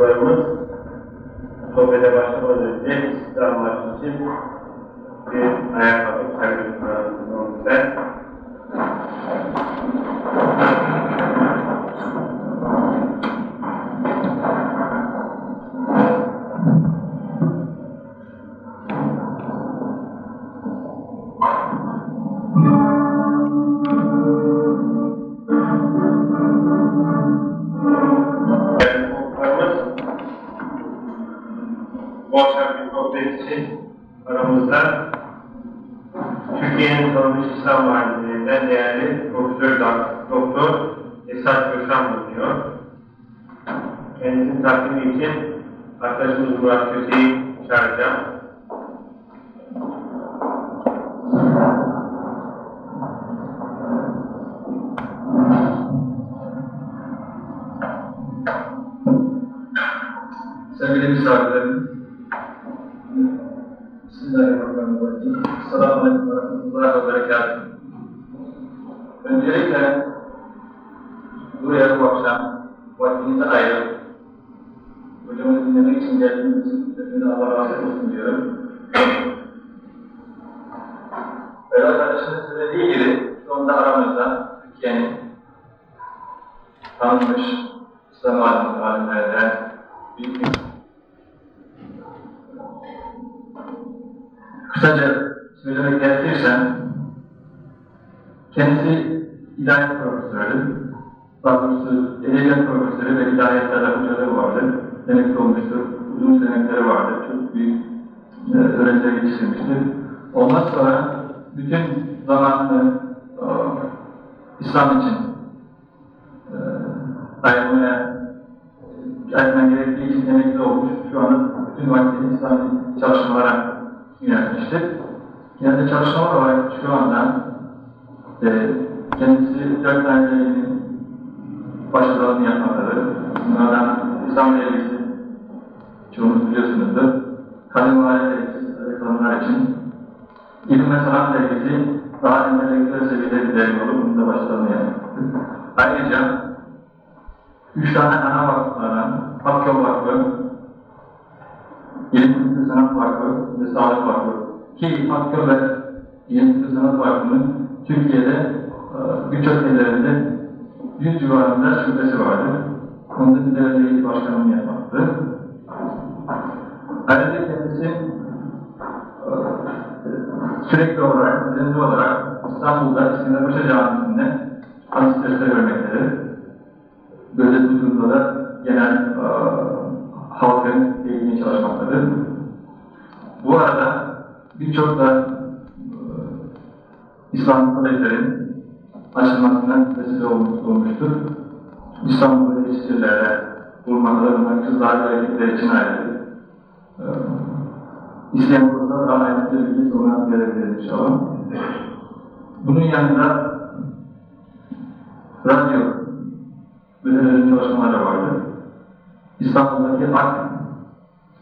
dostlarımız sohbete başlamadan önce İslam için kendisi ilahiyat profesörü, daha doğrusu edebiyat profesörü ve ilahiyatta da hocaları vardı. Emekli olmuştur, uzun senekleri vardı, çok büyük e, öğrenciler yetiştirmiştir. Ondan sonra bütün zamanını e, İslam için e, ayrılmaya ayırman gerektiği için emekli olmuş. Şu anda bütün vaktini İslami çalışmalara yöneltmiştir. Yani çalışmalar olarak şu anda e, kendisi dört tane derginin başlarını yapmaktadır. Bunlardan İslam dergisi çoğunuz biliyorsunuzdur. Kadın ve Aile dergisi için. İlim ve Sanat dergisi daha entelektüel seviyede bir dergi olup bunun da başlarını yapmaktadır. Ayrıca üç tane ana vakıflardan Hakkı Vakfı, Yeni Kültür Sanat Vakfı ve Sağlık Vakfı ki Hakkı ve Yeni Kültür Sanat Vakfı'nın Türkiye'de e, birçok yerlerinde yüz civarında şubesi vardır. Onda bir de belediye başkanlığı yapmaktadır. Ayrıca kendisi e, sürekli olarak, düzenli olarak İstanbul'da İskender Camisi'nde hadis dersleri vermektedir. Böyle bir durumda da genel e, halkın ilgini çalışmaktadır. Bu arada birçok da İslam kolejlerin açılmasına vesile olmuş, olmuştur. İstanbul'da yetiştirilere bulunmaktadır. Bunlar kızlar ve erkekler için ayrıdır. E, İsteyen olursa daha ayrıntılı bilgi sonra verebiliriz inşallah. Bunun yanında radyo müdürlerin çalışmaları vardı. İstanbul'daki AK,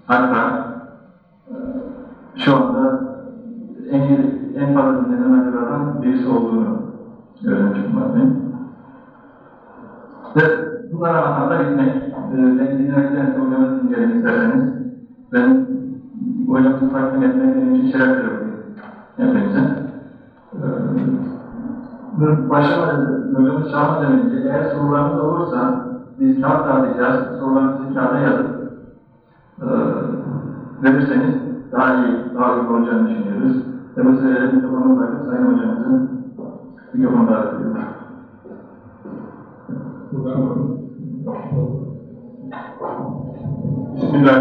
AK'ta e, şu anda en, iyi- en fazla dinlenen radyolardan birisi olduğunu öğrenmiş bulunmaktayım. Ve bunlara anlamda gitmek, e, beni dinlemekten hocamızı dinleyelim isterseniz. Ben hocamızı takdim etmek benim için şeref veriyorum hepinize. Ee, başlamadan, hocamız çağırmadan önce eğer sorularınız olursa biz kağıt dağıtacağız, sorularınızı kağıda yazıp e, verirseniz daha iyi, daha uygun olacağını düşünüyoruz. بسم الله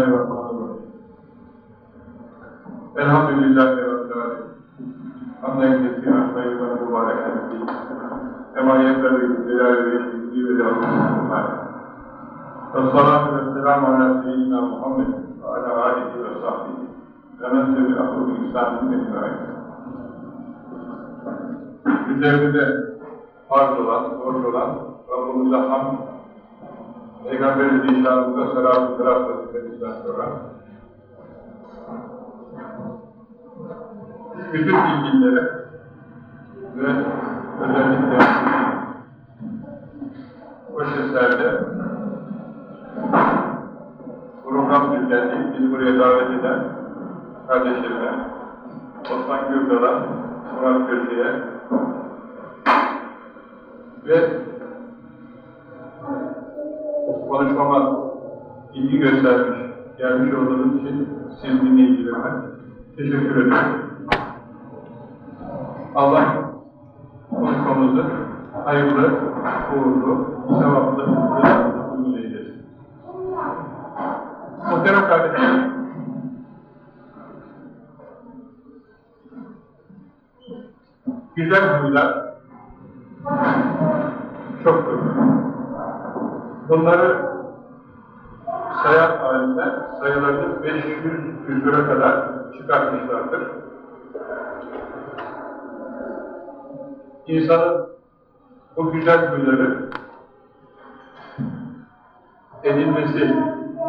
الرحمن الرحيم. الحمد لله رب العالمين. حمدا كثيرا طيبا مباركا. فيه كما ينبغي لجلال وجهه وجلاله سبحانه. والصلاة والسلام على سيدنا محمد وعلى آله وصحبه. Ve men tebi'ahu bi ihsanin ecmaîn. Üzerinde farz olan, borç olan Rabbimize hamd Peygamber-i Zişanımıza selam-ı selam vazifemizden sonra bütün bilgilere ve özellikle o seslerde elhamdülillah bizi buraya davet eden kardeşlerime, Osman Gürdar'a, Murat Köşe'ye ve konuşmama ilgi göstermiş, gelmiş olduğunuz için siz dinleyicilerime teşekkür ederim. Allah konuşmamızı hayırlı, uğurlu, sevaplı, rızasını uygun eylesin. Muhterem kardeşlerim, güzel huylar çoktur. Bunları sayar halinde sayılarını 500 küsüre kadar çıkartmışlardır. İnsanın bu güzel huyları edinmesi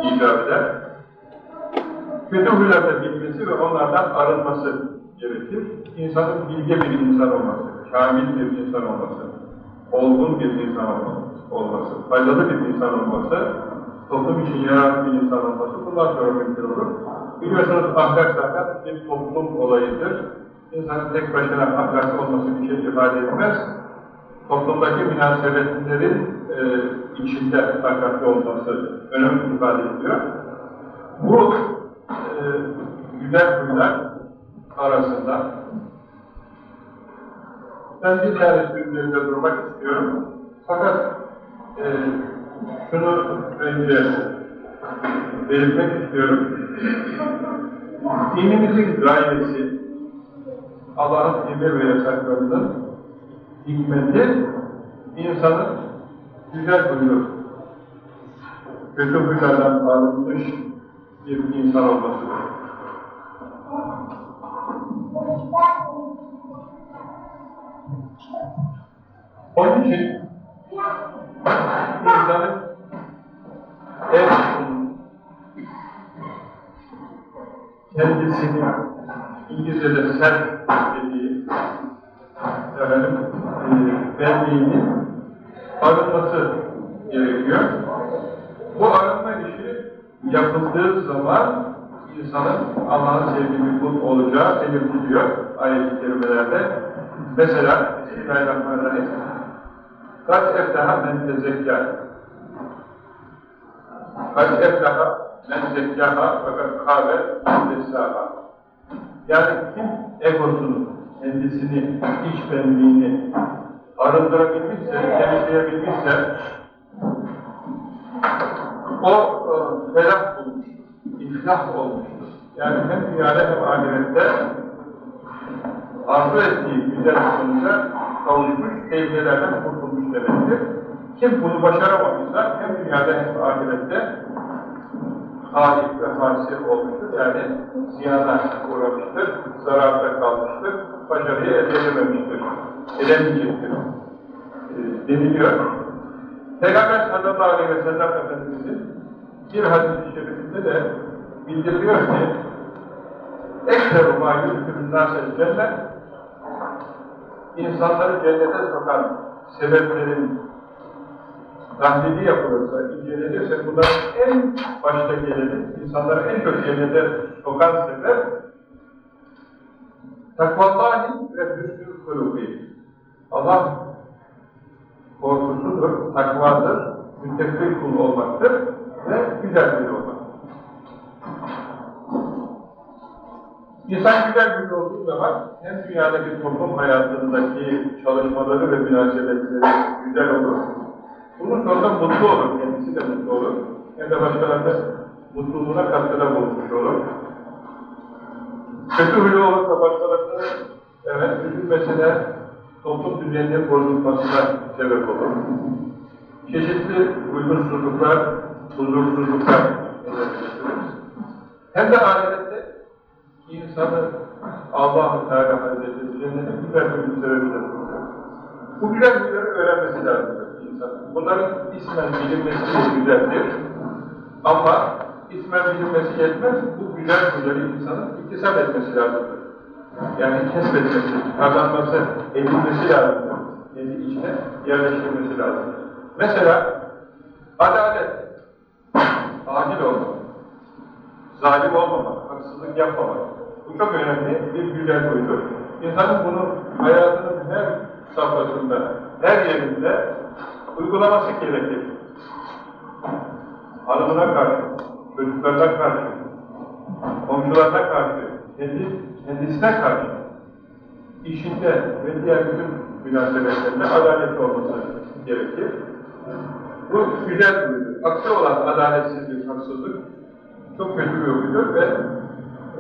icap eder. Kötü huylarda bilmesi ve onlardan arınması gerekir. İnsanın bilge bir insan olması, kamil bir insan olması, olgun bir insan olması, faydalı bir insan olması, toplum için yararlı bir insan olması bundan sonra mümkün olur. Biliyorsunuz ahlak zaten bir toplum olayıdır. İnsanın tek başına ahlaklı olması bir şey ifade etmez. Toplumdaki münasebetlerin e, içinde ahlaklı olması önem ifade ediyor. Bu e, güzel huylar arasında ben bir tanesi üzerinde durmak istiyorum. Fakat e, şunu önce belirtmek istiyorum. Dinimizin gayesi, Allah'ın emir ve yasaklarının hikmeti, insanın güzel huyu, kötü huylardan arınmış bir insan olmasıdır. Onun için. İnsanın en kendisini İngilizce'de self dediği efendim, e, benliğini arınması gerekiyor. Bu arınma işi yapıldığı zaman insanın Allah'ın sevdiği kul olacağı belirtiliyor ayet-i kerimelerde. Mesela Bismillahirrahmanirrahim Kaç eflaha men tezekkâ Kaç eflaha men zekkâha fakat kâve tesâha Yani kim egosunu, kendisini, iç benliğini arındırabilmişse, temizleyebilmişse o e, iflah olmuştur. Yani hem dünyada hem ahirette arzu ettiği güzel sonuca kavuşmuş, tehlikelerden kurtulmuş demektir. Kim bunu başaramamışsa hem dünyada hem ahirette harik ve hasir olmuştur. Yani ziyana uğramıştır, zararda kalmıştır, başarıyı elde edememiştir, edemeyecektir e, deniliyor. Peygamber sallallahu aleyhi ve sellem Efendimiz'in bir hadis-i şerifinde de bildiriliyor ki ekseru ma yürkümün nâsel cennet insanları cennete sokan sebeplerin tahlili yapılırsa, incelenirse bunların en başta geleni, insanları en çok cennete sokan sebep takvallahi ve hüsnü kulubi. Allah korkusudur, takvadır, müttekil kul olmaktır ve güzel bir olmak. İnsan güzel bir olduğu zaman hem dünyadaki toplum hayatındaki çalışmaları ve münasebetleri güzel olur. Bunun sonunda mutlu olur, kendisi de mutlu olur. Hem de başkalarının mutluluğuna katkıda bulunmuş olur. Kötü huylu olursa başkalarının evet, üzülmesine, toplum düzeninin bozulmasına sebep olur. Çeşitli uygunsuzluklar, huzursuzluklar Hem de ahirette insanı Allah-u Teala Hazretleri cennete güzel bir sebebiyle Bu güzel öğrenmesi lazım insan. Bunların ismen bilinmesi güzeldir. Ama ismen bilinmesi yetmez, bu güzel huyları insanın iktisap etmesi lazımdır. Yani kesbetmesi, kazanması, edilmesi lazımdır. Kendi içine yerleştirmesi lazım. Mesela adalet, adil olmak. zalim olmamak, haksızlık yapmamak. Bu çok önemli bir güzel huydur. İnsanın bunu hayatının her safhasında, her yerinde uygulaması gerekir. Hanımına karşı, çocuklarına karşı, komşularına karşı, kendi, kendisine karşı, işinde ve diğer bütün münasebetlerinde adaletli olması gerekir. Bu güzel huydur. Aksi olan adaletsizlik, haksızlık çok kötü bir huydur ve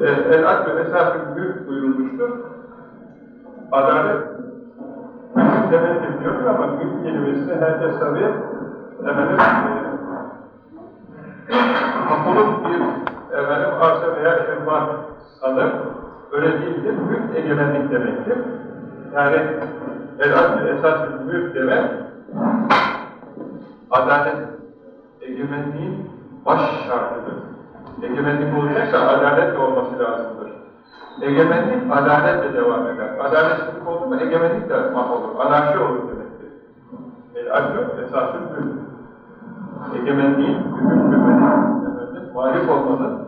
e, el-aklı esas-ı mülk buyurulmuştur. Adalet demektir diyoruz ama mülk kelimesini herkes tabi efendim e, kapulun bir efendim arsa veya var sanır. Öyle değildir. Mülk egemenlik demektir. Yani el-aklı esas-ı mülk demek adalet egemenliğin baş şartıdır. Egemenlik olacaksa adalet de olması lazımdır. Egemenlik adaletle devam eder. Adaletsizlik oldu mu egemenlik de mahvolur. Anarşi olur demektir. El adlı esasın mülk. Egemenliğin, sürmenin, efendim, malik olmanın,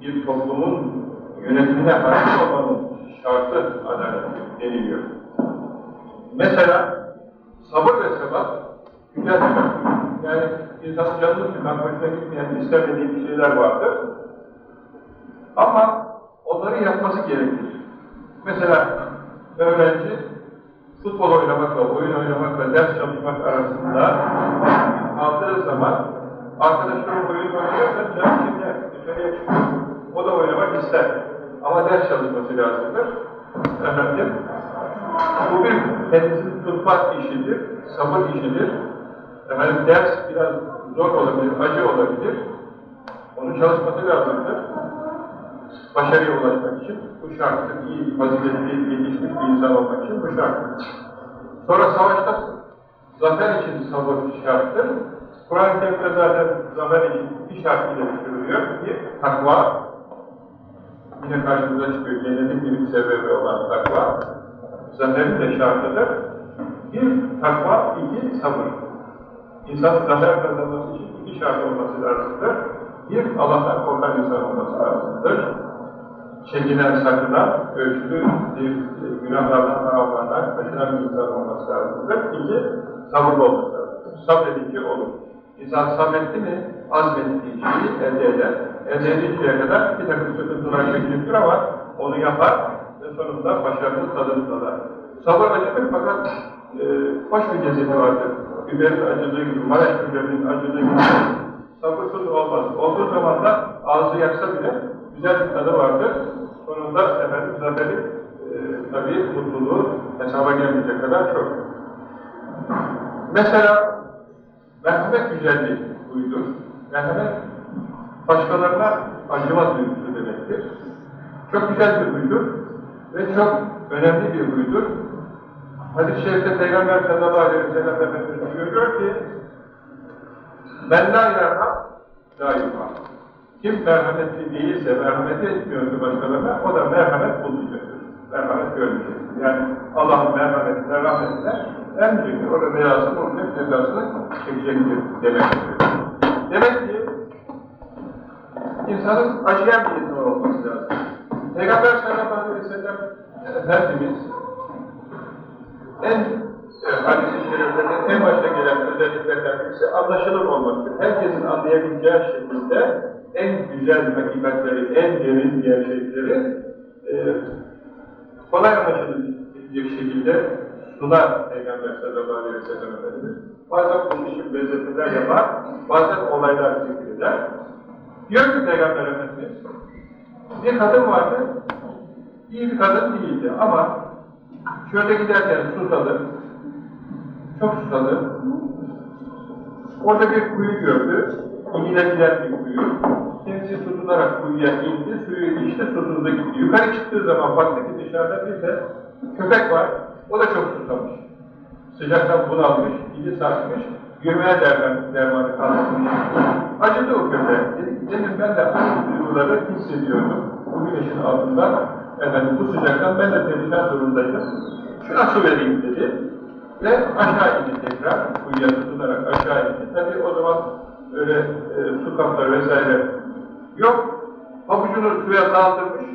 bir toplumun yönetimine hakim olmanın şartı adalet deniliyor. Mesela sabır ve sebat güzel bir şey. Yani insanın canını sıkan, hoşuna gitmeyen, istemediği bir şeyler vardır. Ama onları yapması gerekir. Mesela öğrenci futbol oynamakla, oyun oynamakla, ders çalışmak arasında kaldığı zaman arkadaşları oyun oynuyorsa canı çeker, dışarıya çıkıyor. O da oynamak ister. Ama ders çalışması lazımdır. Efendim, bu bir kendisini tutmak işidir, sabır işidir. Efendim ders biraz zor olabilir, acı olabilir. Onun çalışması lazımdır. Başarıya ulaşmak için bu şarttır. İyi, faziletli, yetişmiş bir insan olmak için bu şarttır. Sonra savaşta zafer için sabır şarttır. Kur'an-ı Kerim'de zaten zafer için bir şart ile düşürülüyor ki takva yine karşımıza çıkıyor. Cennetin bir sebebi olan takva zaferin de şartıdır. Bir takva, iki sabır. İnsanın zafer kazanması için iki şart olması lazımdır. Bir, Allah'tan korkan insan olması lazımdır. Çekinen, sakınan, ölçülü bir günahlardan, haramlardan kaçınan bir insan olması lazımdır. İki, sabırlı olması lazımdır. Sabredince olur. İnsan sabretti mi, azmettiği şeyi elde eder. Elde edinceye kadar bir takım sıkıntılar çekiliptir ama onu yapar ve sonunda başarılı tadını tadar. Sabır acıdır fakat e, hoş bir cezeti vardır. Biberin acıdığı gibi, Maraş biberinin acıdığı gibi sabırsız olmaz. Olduğu zaman da ağzı yaksa bile güzel bir tadı vardır. Sonunda efendim zaferi e, tabii mutluluğu hesaba gelmeyecek kadar çok. Mesela merhamet güzelliği buydur. Merhamet başkalarına acıma duygusu demektir. Çok güzel bir huydur ve çok önemli bir huydur. Hadis-i Şerif'te Peygamber sallallahu aleyhi ve sellem Efendimiz buyuruyor ki Ben la yerham, la yuham. Kim merhametli değilse, merhamet etmiyorsa başkalarına, o da merhamet bulmayacaktır. Merhamet görmeyecektir. Yani Allah'ın merhametine, rahmetine emrecektir. Orada belasını, onun cezasını çekecektir demektir. Demek ki insanın acıyan bir insan olması lazım. Peygamber sallallahu aleyhi ve sellem Efendimiz en e, hadis-i en başta gelen özelliklerden birisi anlaşılır olmaktır. Herkesin anlayabileceği şekilde en güzel hakikatleri, en derin gerçekleri e, kolay anlaşılabilecek şekilde sunar Peygamber sallallahu aleyhi ve sellem Efendimiz. Bazen bunun için benzetirler yapar, bazen olaylar zikreder. Diyor ki Peygamber Efendimiz, bir kadın vardı, iyi bir kadın değildi ama şöyle giderken susadı, çok susadı. Orada bir kuyu gördü, inilebilen bir kuyu. Kendisi tutunarak kuyuya indi, suyu içti, susuzda gitti. Yukarı çıktığı zaman baktı ki dışarıda bir de köpek var, o da çok susamış. Sıcaktan bunalmış, dili sarkmış, yürümeye derman, dermanı kalmamış. Acıdı o köpeğe. Dedi ki, demin ben de aynı duyguları hissediyordum. Bu güneşin altında, efendim bu sıcaktan ben de perişan durumdaydım. Şuna su vereyim dedi. Ve aşağı indi tekrar, kuyuya tutunarak aşağı indi. Tabi o zaman öyle e, su kapları vesaire yok. Pabucunu suya daldırmış,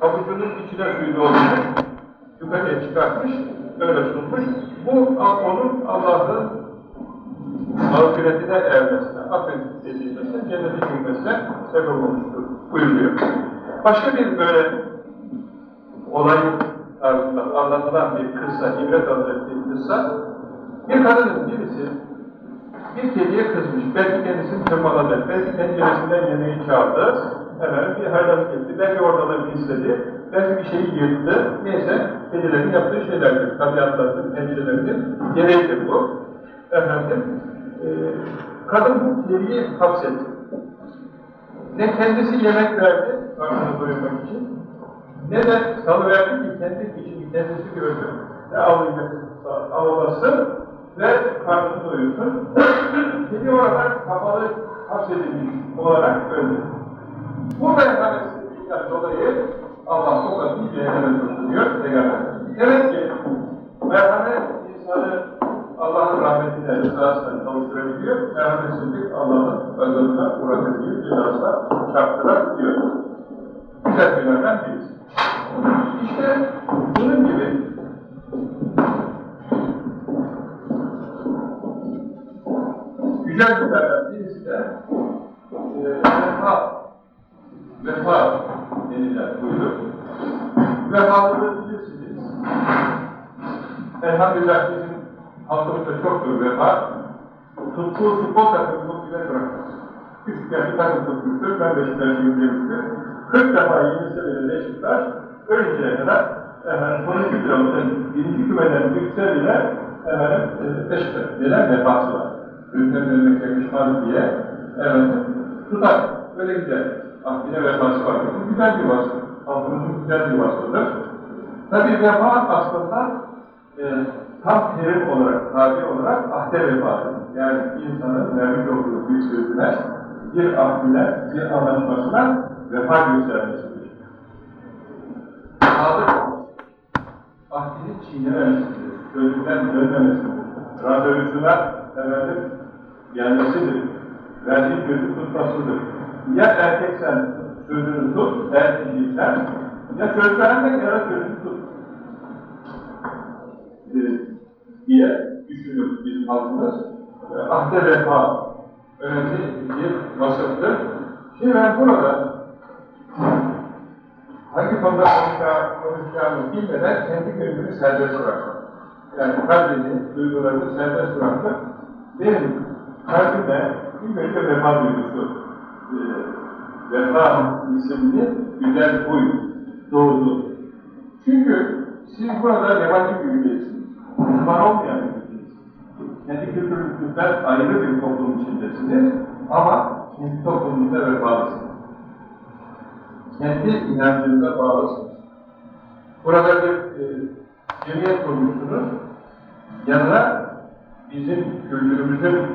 pabucunun içine suyu doldurmuş, yukarıya çıkartmış, öyle sunmuş. Bu onun Allah'ın mağfiretine ermesine, affedilmesine, cennete girmesine sebep olmuştur buyuruyor. Başka bir böyle olay tarzında anlatılan bir kıssa, ibret alacak bir kıssa, bir kadının birisi bir kediye kızmış, belki kendisini tırmaladı, belki penceresinden yemeği çaldı, hemen bir hayranlık etti, belki orada pisledi, belki bir şeyi yırttı, neyse kedilerin yaptığı şeylerdir, tabiatlardır, pencerelerinin gereğidir bu. Efendim, e, kadın bu kediyi hapsetti. Ne kendisi yemek verdi, karnını doyurmak için, ne de salıverdi ki kendi için kendisi görsün, ne avlayacak, avlasın ve karnını doyursun. Kedi olarak kapalı hapsedilmiş olarak öldü. Bu merhametsizlikten dolayı Allah o kadar bir cehenneme sokturuyor Peygamber. Demek ki merhamet insanı Allah'ın rahmetine, rızasına kavuşturabiliyor. Merhametsizlik Allah'ın azabına uğratabiliyor, cezasına çarptırabiliyor. Güzel şeylerden birisi. İşte bunun gibi güzel güzellerden birisi de e, vefa, vefa denilen buydu. Vefalığı bilirsiniz. Elhamdülillah bizim halkımızda çoktur vefa. Tuttuğu futbol takımını bile bırakmaz. Küçükken bir takım tutmuştur, ben Beşiktaş'ı demiştir. 40 defa yenilse bile Beşiktaş, ölünceye kadar efendim, sonucu bile olsa birinci kümeden düşse bile efendim, e, Beşiktaş. Neden vefası var? Ülken ölmek yakışmaz diye efendim, tutar. Öyle güzel. Ahdine vefası var. Bu güzel bir vasıf. Halkımızın güzel bir vasfıdır. Tabi vefa aslında e, tam terim olarak, tabi olarak ahde vefadır. Yani insanın vermiş olduğu bir sözüne, bir ahdine, bir anlaşmasına vefa göstermesidir. Sadık ahdini çiğnememesidir, sözünden dönmemesidir. Radyolüsüne efendim gelmesidir. Verdiği sözü tutmasıdır. Ya erkeksen sözünü tut, eğer kişiysen, ya söz vermek ya da sözünü tut. Ee, diye düşünür bizim halkımız. Ahde vefa önemli bir vasıftır. Şimdi ben burada hangi konuda konuşacağım, konuşacağımı bilmeden kendi gönlümü serbest bıraktım. Yani kalbini, duygularını serbest bıraktım. Benim kalbime ilk önce vefa duygusu, e, vefa isimli güzel huy doğdu. Çünkü siz burada yabancı bir ülkesiniz. Müslüman olmayan bir ülkesiniz. Kendi kültürünüzden ayrı bir toplum içindesiniz ama kendi toplumunuza vefalısınız. Kendi inancınıza bağlısınız. Burada bir e, cemiyet kurmuşsunuz. Yanına bizim kültürümüzün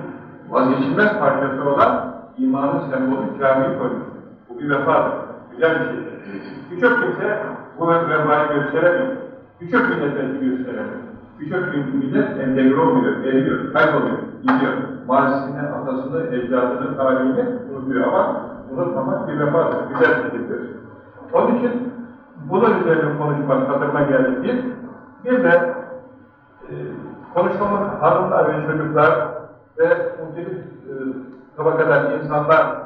vazgeçilmez parçası olan imanın sembolü camiyi koymuş. Bu bir vefadır. Güzel bir şeydir. Birçok kimse bu vefayı gösteremiyor. Birçok millet belki gösteremiyor. Birçok millet entegre olmuyor, eriyor, kayboluyor, gidiyor. Mazisini, atasını, ecdadını, tarihini unutuyor ama unutmamak bir vefadır, güzel şeydir. Onun için bunun üzerine konuşmak hatırıma geldi bir. Bir de e, konuşmamız hanımlar ve çocuklar ve muhtelif e, tabakadan insanlar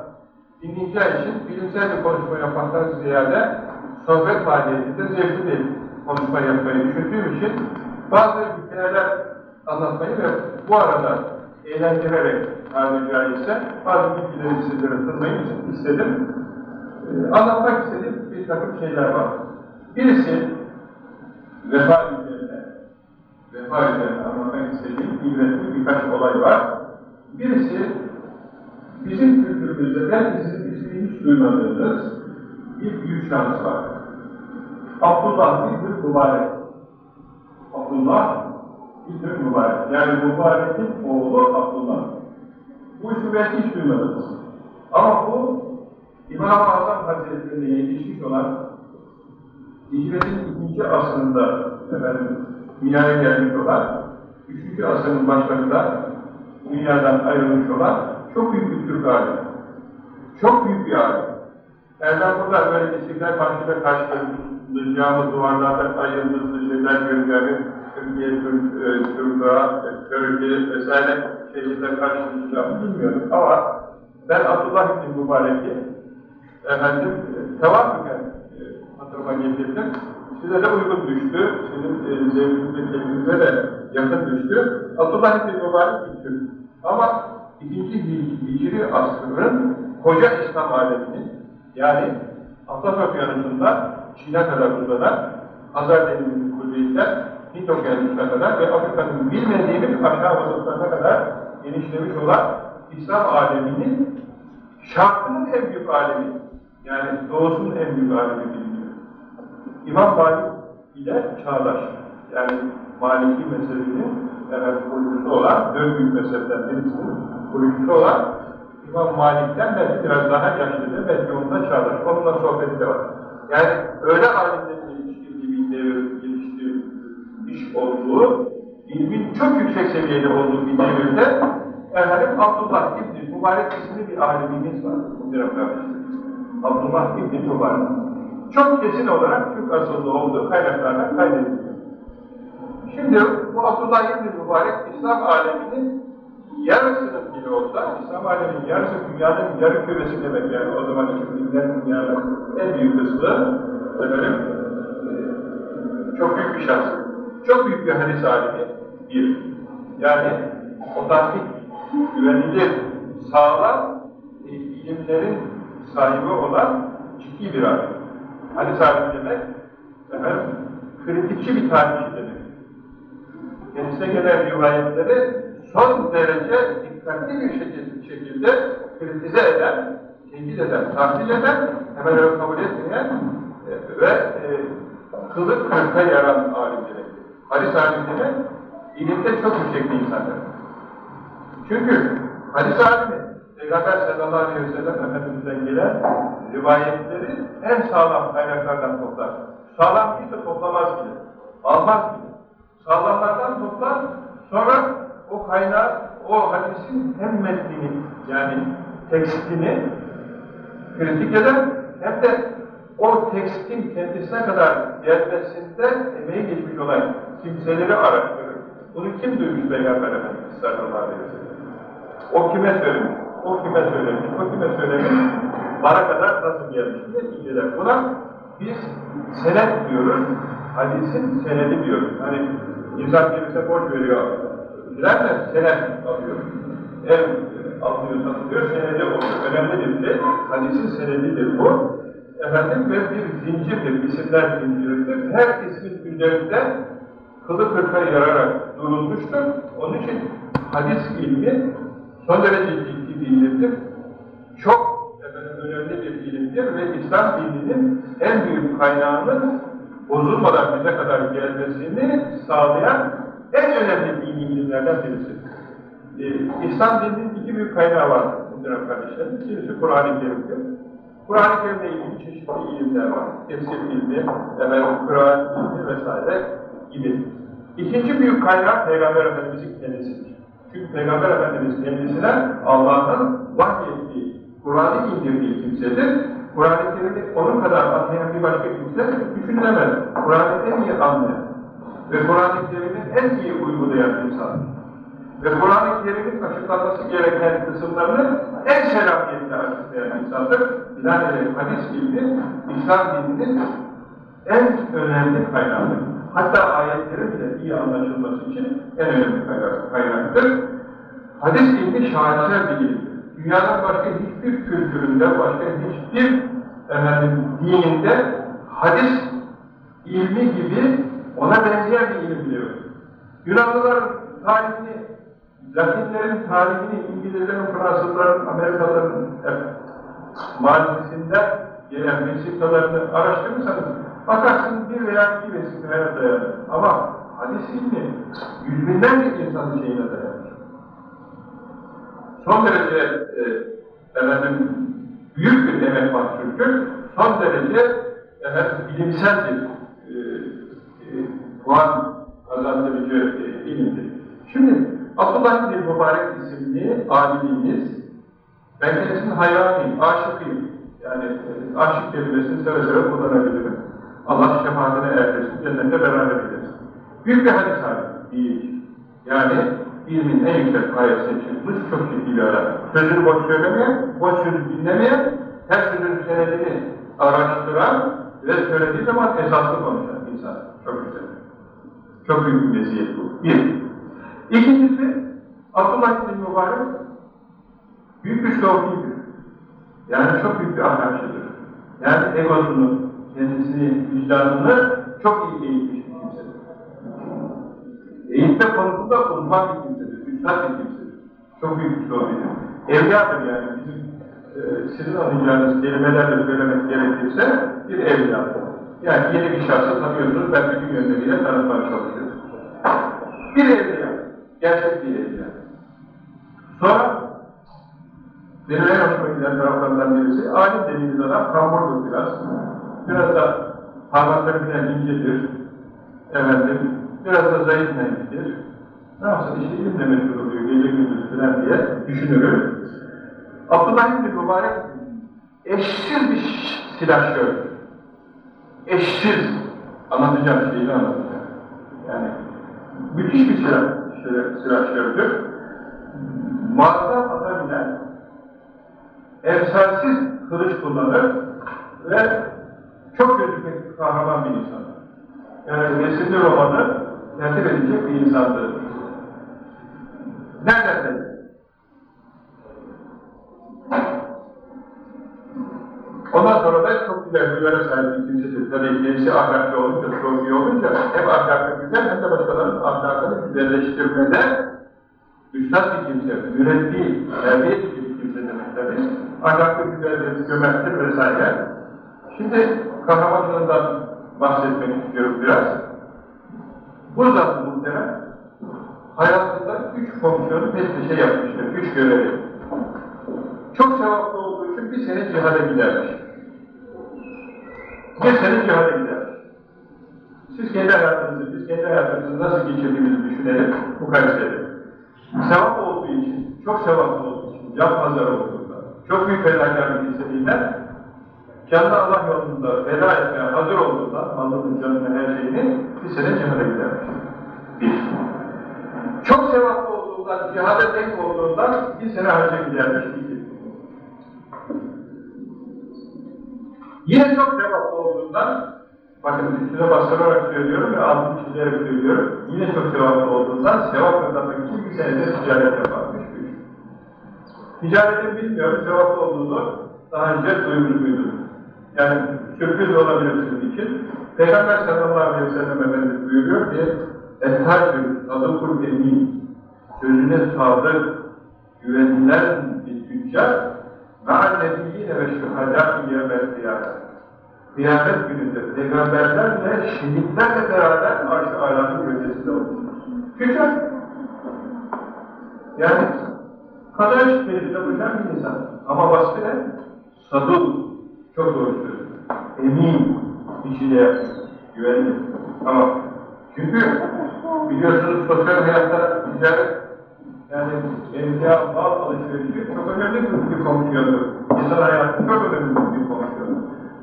dinleyeceği için bilimsel bir konuşma yapmaktan ziyade sohbet faaliyetinde zevkli bir konuşma yapmayı düşündüğüm için bazı hikayeler anlatmayı ve bu arada eğlendirerek tabiri caizse bazı bilgileri sizlere sunmayı istedim. Ee, anlatmak istediğim bir takım şeyler var. Birisi vefa üzerine vefa üzerine anlatmak istediğim ibretli birkaç olay var. Birisi bizim kültürümüzde belki sizin hiç duymadığınız bir büyük şahıs var. Abdullah bir mübarek. Abdullah bir mübarek. Yani mübarekin oğlu Abdullah. Bu ismi belki hiç duymadınız. Ama bu İmam-ı Azam Hazretleri'nde yetişmiş olan Hicretin ikinci asrında efendim, dünyaya gelmiş olan, üçüncü asrın başlarında dünyadan ayrılmış olan çok büyük bir Türk alimi. Çok büyük bir alim. Burada böyle İstiklal Marşı'da karşılayacağımız duvarlarda ay yıldızlı şeyler göreceğimi, Türkiye, Türk, e, Türk'a, Türkiye vesaire şeylerle karşılayacağımı bilmiyorum. Ama ben Abdullah İbni Mübarek'i efendim e, tevafüken e, hatırıma getirdim. Size de uygun düştü, sizin zevkinize, kendinize de yakın düştü. Abdullah İbni Mübarek bir. Ama ikinci Hicri asrının koca İslam aleminin yani Atlas Okyanusu'ndan Çin'e kadar uzanan Hazar Denizi'nin kuzeyinden Hint Okyanusu'na kadar ve Afrika'nın bilmediğimiz aşağı vasıflarına kadar genişlemiş olan İslam aleminin şarkının en büyük alemi, yani doğusunun en büyük alemi biliniyor. İmam Malik ile çağdaş, yani Maliki mezhebinin evet, kurucusu olan, dört büyük mezhepten birisinin kurucusu olan İmam Malik'ten belki biraz daha yaşlıdır, belki onunla çağdaş. Onunla sohbeti de var. Yani öyle alimlerin geliştirdiği bir devir, geliştirmiş olduğu, ilmin çok yüksek seviyede olduğu bir devirde efendim Abdullah İbni Mübarek isimli bir alimimiz var. Abdullah İbni Mübarek. Çok kesin olarak Türk asıllı olduğu kaynaklardan kaydediliyor. Şimdi bu Abdullah İbni Mübarek İslam aleminin yarısının bile olsa, İslam aleminin yarısı dünyanın yarı küresi demek yani o zaman bilinen dünyanın en büyük kısmı efendim, çok büyük bir şans. Çok büyük bir hadis alimi bir. Yani otantik, güvenilir, sağlam e, ilimlerin sahibi olan ciddi bir alim. Hadis alimi demek, efendim, kritikçi bir tarihçi demek. Kendisine gelen rivayetleri son derece dikkatli bir şekilde, şekilde kritize eden, tenkit eden, tahsil eden, hemen öyle kabul etmeyen e, ve e, kılık kırka yaran alim demek. Hadis alim demek, ilimde çok yüksek bir insan demek. Çünkü hadis alimi, Peygamber sallallahu aleyhi ve sellem Efendimiz'den gelen rivayetleri en sağlam kaynaklardan toplar. Sağlam değilse toplamaz bile, almaz bile. Sağlamlardan toplar, sonra o kaynağı, o hadisin hem metnini yani tekstini kritik eder hem de o tekstin kendisine kadar gelmesinde emeği geçmiş olan kimseleri araştırır. Bunu kim duymuş Peygamber Efendimiz sallallahu aleyhi ve sellem? O kime söylemiş? O kime söylemiş? O kime söylemiş? Bana kadar nasıl gelmiş diye inceler. Buna biz senet diyoruz. Hadisin senedi diyoruz. Hani insan birisi borç veriyor Dilerse senet alıyor. Ev alıyor, satılıyor, senedi oluyor. Önemli bir şey. Hadisin senedidir bu. Efendim ve bir zincirdir, isimler zinciridir. Her ismin üzerinde kılı kırka yararak durulmuştur. Onun için hadis ilmi son derece ciddi bir ilimdir. Çok efendim, önemli bir ilimdir ve İslam dininin en büyük kaynağının bozulmadan bize kadar gelmesini sağlayan en önemli dini ilimlerden birisi. Ee, İslam dininin iki büyük kaynağı var muhterem kardeşlerim. Birisi Kur'an-ı Kerim'dir. Kur'an-ı Kerim'le ilgili çeşitli ilimler var. Tefsir ilmi, efendim, Kur'an ilmi vesaire gibi. İkinci büyük kaynağı Peygamber Efendimiz'in kendisidir. Çünkü Peygamber Efendimiz kendisine Allah'ın vahyettiği, Kur'an'ı indirdiği kimsedir. Kur'an-ı Kerim'i onun kadar anlayan bir başka kimse düşünülemez. Kur'an'ı en iyi anlayan ve Kur'an-ı Kerim'i en iyi uygulayan insan ve Kur'an-ı Kerim'in açıklanması gereken kısımlarını en selamiyetle açıklayan insandır. Binaenaleyh hadis ilmi, İslam dininin en önemli kaynağıdır. Hatta ayetlerin bile iyi anlaşılması için en önemli kaynaktır. Hadis ilmi şaheser bir. Dünyanın başka hiçbir kültüründe, başka hiçbir efendim, dininde hadis ilmi gibi ona benzeyen bir ilim biliyor. Yunanlıların tarihini, Latinlerin tarihini, İngilizlerin, Fransızların, Amerikalıların mazisinde gelen vesikalarını araştırırsanız bakarsınız bir veya iki vesikaya dayanır. Ama hadis ilmi yüz binlerce insanın şeyine dayanır. Son derece e, efendim, büyük bir emek var çünkü son derece efendim, bilimsel bir e, puan kazandırıcı e, ilimdir. Şimdi Abdullah bin Mübarek isimli alimimiz Ben kendisinin hayranıyım, aşıkıyım. Yani e, aşık kelimesini seve seve kullanabilirim. Allah şefaatine erdirsin, cennette beraber ederiz. Büyük bir hadis hali değil. Yani ilmin en yüksek gayesine çıkmış çok ciddi bir adam. Sözünü boş söylemeyen, boş sözü dinlemeyen, her sözün senedini araştıran ve söylediği zaman esaslı konuşan insan. Çok güzel. Çok büyük bir meziyet bu. Bir. İkincisi, Abdullah bin Mübarek büyük bir şofidir. Yani çok büyük bir ahlakçıdır. Yani egosunu, kendisini, vicdanını çok iyi eğitmiş bir kimsedir. Eğitme konusunda uzman bir kimsedir, üstad bir kimsedir. Çok büyük bir şofidir. Evliyadır yani bizim e, sizin anlayacağınız kelimelerle söylemek gerekirse bir evliyadır. Yani yeni bir şahsı tanıyorsunuz, ben bütün yönleriyle tanıtmaya çalışıyorum. Bir evliya, gerçek evliya. Sonra benim en hoşuma giden taraflarından birisi, alim dediğimiz adam kamburdur biraz. Biraz da parmaklarından incedir. Efendim, biraz da zayıf nefistir. Ne yapsın işte ilimle meşgul oluyor, gece gündüz filan diye düşünürüm. Abdullah İbni Mübarek eşsiz bir silahşör. Eşsiz. Anlatacağım şeyini anlatacağım. Yani müthiş bir silah, silahşördür. Muazzam atabilen, emsalsiz kılıç kullanır ve çok gözükmek kahraman bir insan. Yani resimli romanı tertip edecek bir insandır. Nereden Ondan sonra da çok güzel huylara sahip bir kimsedir. Tabii kendisi ahlaklı olunca, çok iyi olunca hem ahlakı güzel hem de başkalarının ahlakını güzelleştirmede üstad bir kimse, mürebbi, terbiye bir kimse demek tabii. Ahlaklı güzeldir, cömerttir vesaire. Şimdi kahramanlığından bahsetmek istiyorum biraz. Bu zat muhtemelen hayatında üç fonksiyonu peş peşe yapmıştır, üç görevi. Çok sevaplı olduğu için bir sene cihada gidermiş. Sene cihada gidermiş. Siz kendi hayatınızı, biz kendi hayatınızı nasıl geçirdiğimizi düşünelim, mukayese edelim. Sevap olduğu için, çok sevaplı olduğu için, can pazar olduğunda, çok büyük fedakarlık istediğinden, canlı Allah yolunda feda etmeye hazır olduğunda, malının canını, her şeyini, bir sene cihada gidermiş. Çok sevaplı olduğundan, cihada tek olduğundan bir sene hacca gidermiş. İki. Yine çok cevap olduğundan, bakın üstüne bastırarak söylüyorum ve altını çizerek söylüyorum, yine çok sevaplı olduğundan sevap kazanmak için bir senede ticaret yaparmış. Şey. Ticaretin bilmiyorum, sevaplı olduğunu daha önce duymuş muydum? Yani sürpriz olabilir için. Peygamber sallallahu aleyhi ve sellem Efendimiz buyuruyor ki, Estacül, sadakul emin, sözüne sadık, güvenilen bir tüccar, مَعَ النَّبِيِّينَ وَالشُّهَدَاءِ يَوْمَ الْقِيَامَةِ Kıyamet gününde peygamberlerle, şehitlerle beraber arş-ı alanın gölgesinde olur. Tüccar. Yani kadar şüpheli uçan bir insan. Ama vasfı ne? Saduk. Çok doğru söylüyor. Emin. İçine yapıyor. Güvenli. Tamam. Çünkü biliyorsunuz sosyal hayatta ticaret yani emtia, mal alışverişi çok önemli bir fonksiyondur. İnsan hayatı çok önemli bir fonksiyondur.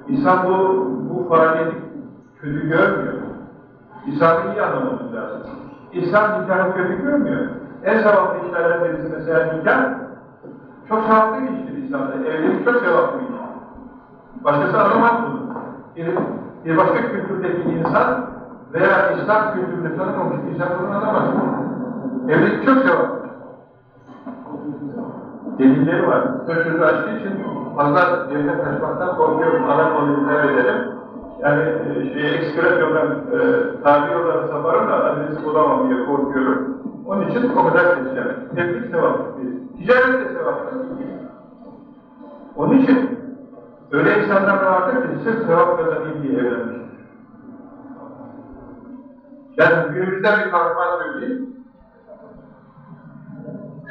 İnsan bu, bu faaliyeti kötü görmüyor. İnsanı iyi anlamamız lazım. İnsan nikahı kötü görmüyor. En sevaplı işlerden birisi mesela nikah, çok sevaplı bir iştir İslam'da. Evlilik çok sevaplı bir iş. Başkası anlamaz bunu. Bir, bir başka kültürdeki insan veya İslam kültürünü tanımamış insan bunu anlamaz. Evlilik çok sevaplı. Delilleri var. Söz açtığı için fazla yerine kaçmaktan korkuyorum. Ana konuyu kaybederim. Yani e, şey, ekspres yoldan, e, tabi yoldan saparım da adresi bulamam diye korkuyorum. Onun için o kadar keseceğim. Evlilik sevaplı. Ticaret de sevaplı. Onun için öyle insanlar vardır ki sırf sevap kazanayım diye evlenmiştir. Ben günümüzden bir kahraman söyleyeyim.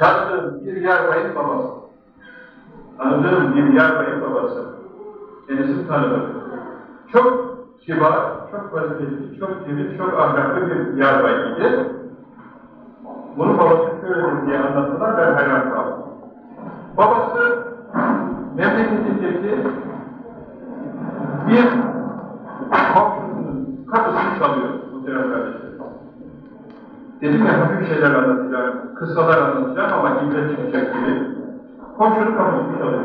Tanıdığım bir yarbayın babası. Tanıdığım bir yarbayın babası. Kendisini tanıdım. Çok kibar, çok vazifeli, çok temiz, çok ahlaklı bir yarbay idi. Bunu babası şöyle diye anlattılar, ben hayran kaldım. Babası memleketindeki bir komşusunun kapısını çalıyor muhtemelen kardeşlerim. Dedim ya hafif şeyler anlatacağım kıssalar anlatacağım ama ibret çıkacak gibi. Komşunun kapısını çalıyor.